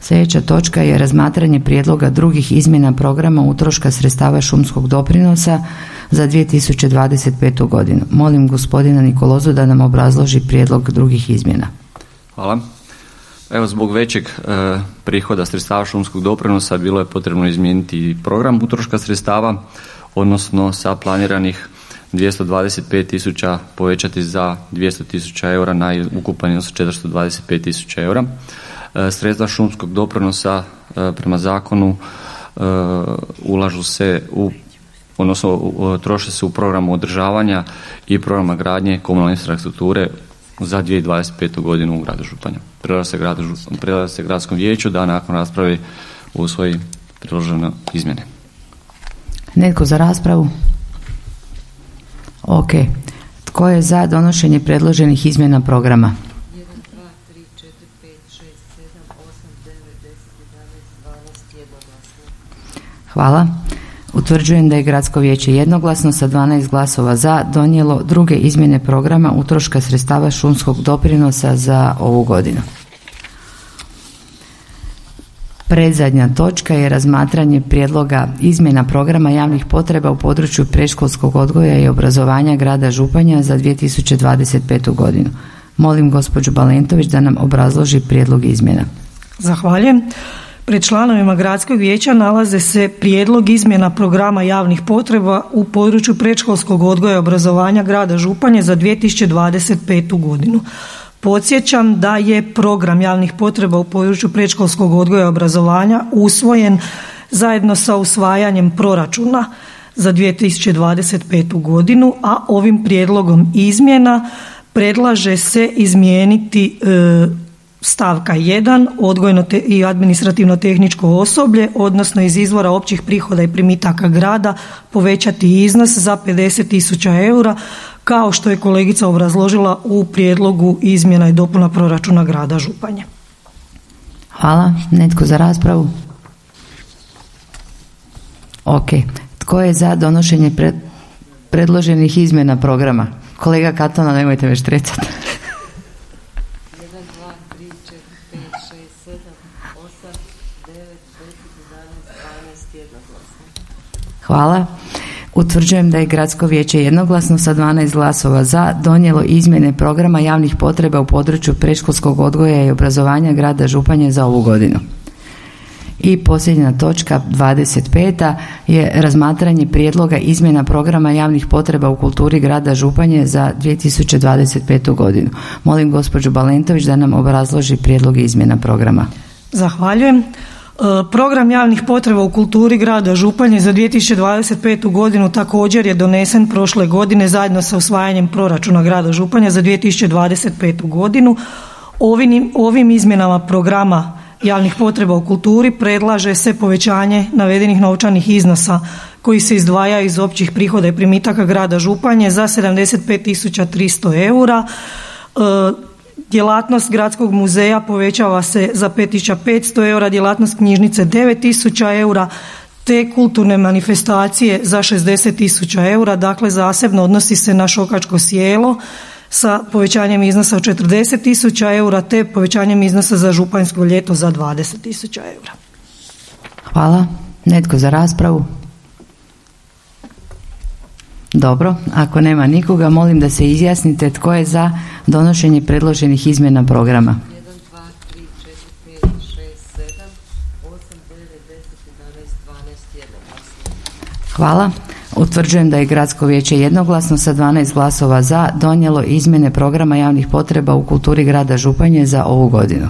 Sljedeća točka je razmatranje prijedloga drugih izmjena programa utroška sredstava šumskog doprinosa za 2025. godinu. Molim gospodina Nikolozu da nam obrazloži prijedlog drugih izmjena. Hvala. Evo zbog većeg e, prihoda sredstava šumskog doprinosa bilo je potrebno izmijeniti program utroška sredstava, odnosno sa planiranih 225 tisuća povećati za 200 tisuća eura na ukupan iznos 425 tisuća eura. E, sredstva šumskog doprinosa e, prema zakonu e, ulažu se u odnosno troše se u programu održavanja i programa gradnje komunalne infrastrukture za 2025. godinu u gradu Županja. Predlaže se, gradu, se gradskom vijeću da nakon rasprave usvoji predložene izmjene. Netko za raspravu? Ok. Tko je za donošenje predloženih izmjena programa? Hvala. Utvrđujem da je Gradsko vijeće jednoglasno sa 12 glasova za donijelo druge izmjene programa utroška sredstava šumskog doprinosa za ovu godinu. Predzadnja točka je razmatranje prijedloga izmjena programa javnih potreba u području predškolskog odgoja i obrazovanja grada Županja za 2025. godinu. Molim gospođu Balentović da nam obrazloži prijedlog izmjena. Zahvaljujem. Pred članovima gradskog vijeća nalaze se prijedlog izmjena programa javnih potreba u području predškolskog odgoja i obrazovanja grada Županje za 2025. godinu. Podsjećam da je program javnih potreba u području predškolskog odgoja i obrazovanja usvojen zajedno sa usvajanjem proračuna za 2025. godinu, a ovim prijedlogom izmjena predlaže se izmijeniti e, stavka 1 odgojno i administrativno tehničko osoblje odnosno iz izvora općih prihoda i primitaka grada povećati iznos za 50 tisuća eura kao što je kolegica obrazložila u prijedlogu izmjena i dopuna proračuna grada Županja. Hvala. Netko za raspravu? Ok. Tko je za donošenje predloženih izmjena programa? Kolega Katona, nemojte me štrecati. Hvala. Utvrđujem da je Gradsko vijeće jednoglasno sa 12 glasova za donijelo izmjene programa javnih potreba u području predškolskog odgoja i obrazovanja grada Županje za ovu godinu. I posljednja točka 25. je razmatranje prijedloga izmjena programa javnih potreba u kulturi grada Županje za 2025. godinu. Molim gospođu Balentović da nam obrazloži prijedlog izmjena programa. Zahvaljujem. Program javnih potreba u kulturi grada Županje za 2025. godinu također je donesen prošle godine zajedno sa usvajanjem proračuna grada Županja za 2025. godinu. Ovim, ovim izmjenama programa javnih potreba u kulturi predlaže se povećanje navedenih novčanih iznosa koji se izdvajaju iz općih prihoda i primitaka grada Županje za 75.300 eura. Djelatnost gradskog muzeja povećava se za 5500 eura, djelatnost knjižnice 9000 eura, te kulturne manifestacije za 60.000 eura, dakle zasebno odnosi se na šokačko sjelo sa povećanjem iznosa od 40.000 eura te povećanjem iznosa za županjsko ljeto za 20.000 eura. Hvala. Netko za raspravu? Dobro, ako nema nikoga, molim da se izjasnite tko je za donošenje predloženih izmjena programa. 1, 2, 3, 4, 5, 6, 7, 8, 9, 10, 11, 12, 1. Hvala. Utvrđujem da je Gradsko vijeće jednoglasno sa 12 glasova za donijelo izmjene programa javnih potreba u kulturi grada Županje za ovu godinu.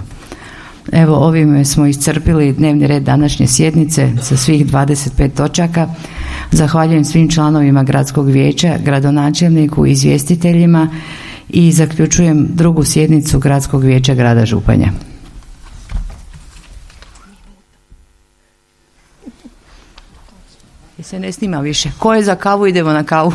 Evo ovime smo iscrpili dnevni red današnje sjednice sa svih 25 točaka. Zahvaljujem svim članovima gradskog vijeća, gradonačelniku, izvjestiteljima i zaključujem drugu sjednicu gradskog vijeća grada Županja. Se ne snima više. Ko je za kavu, idemo na kavu.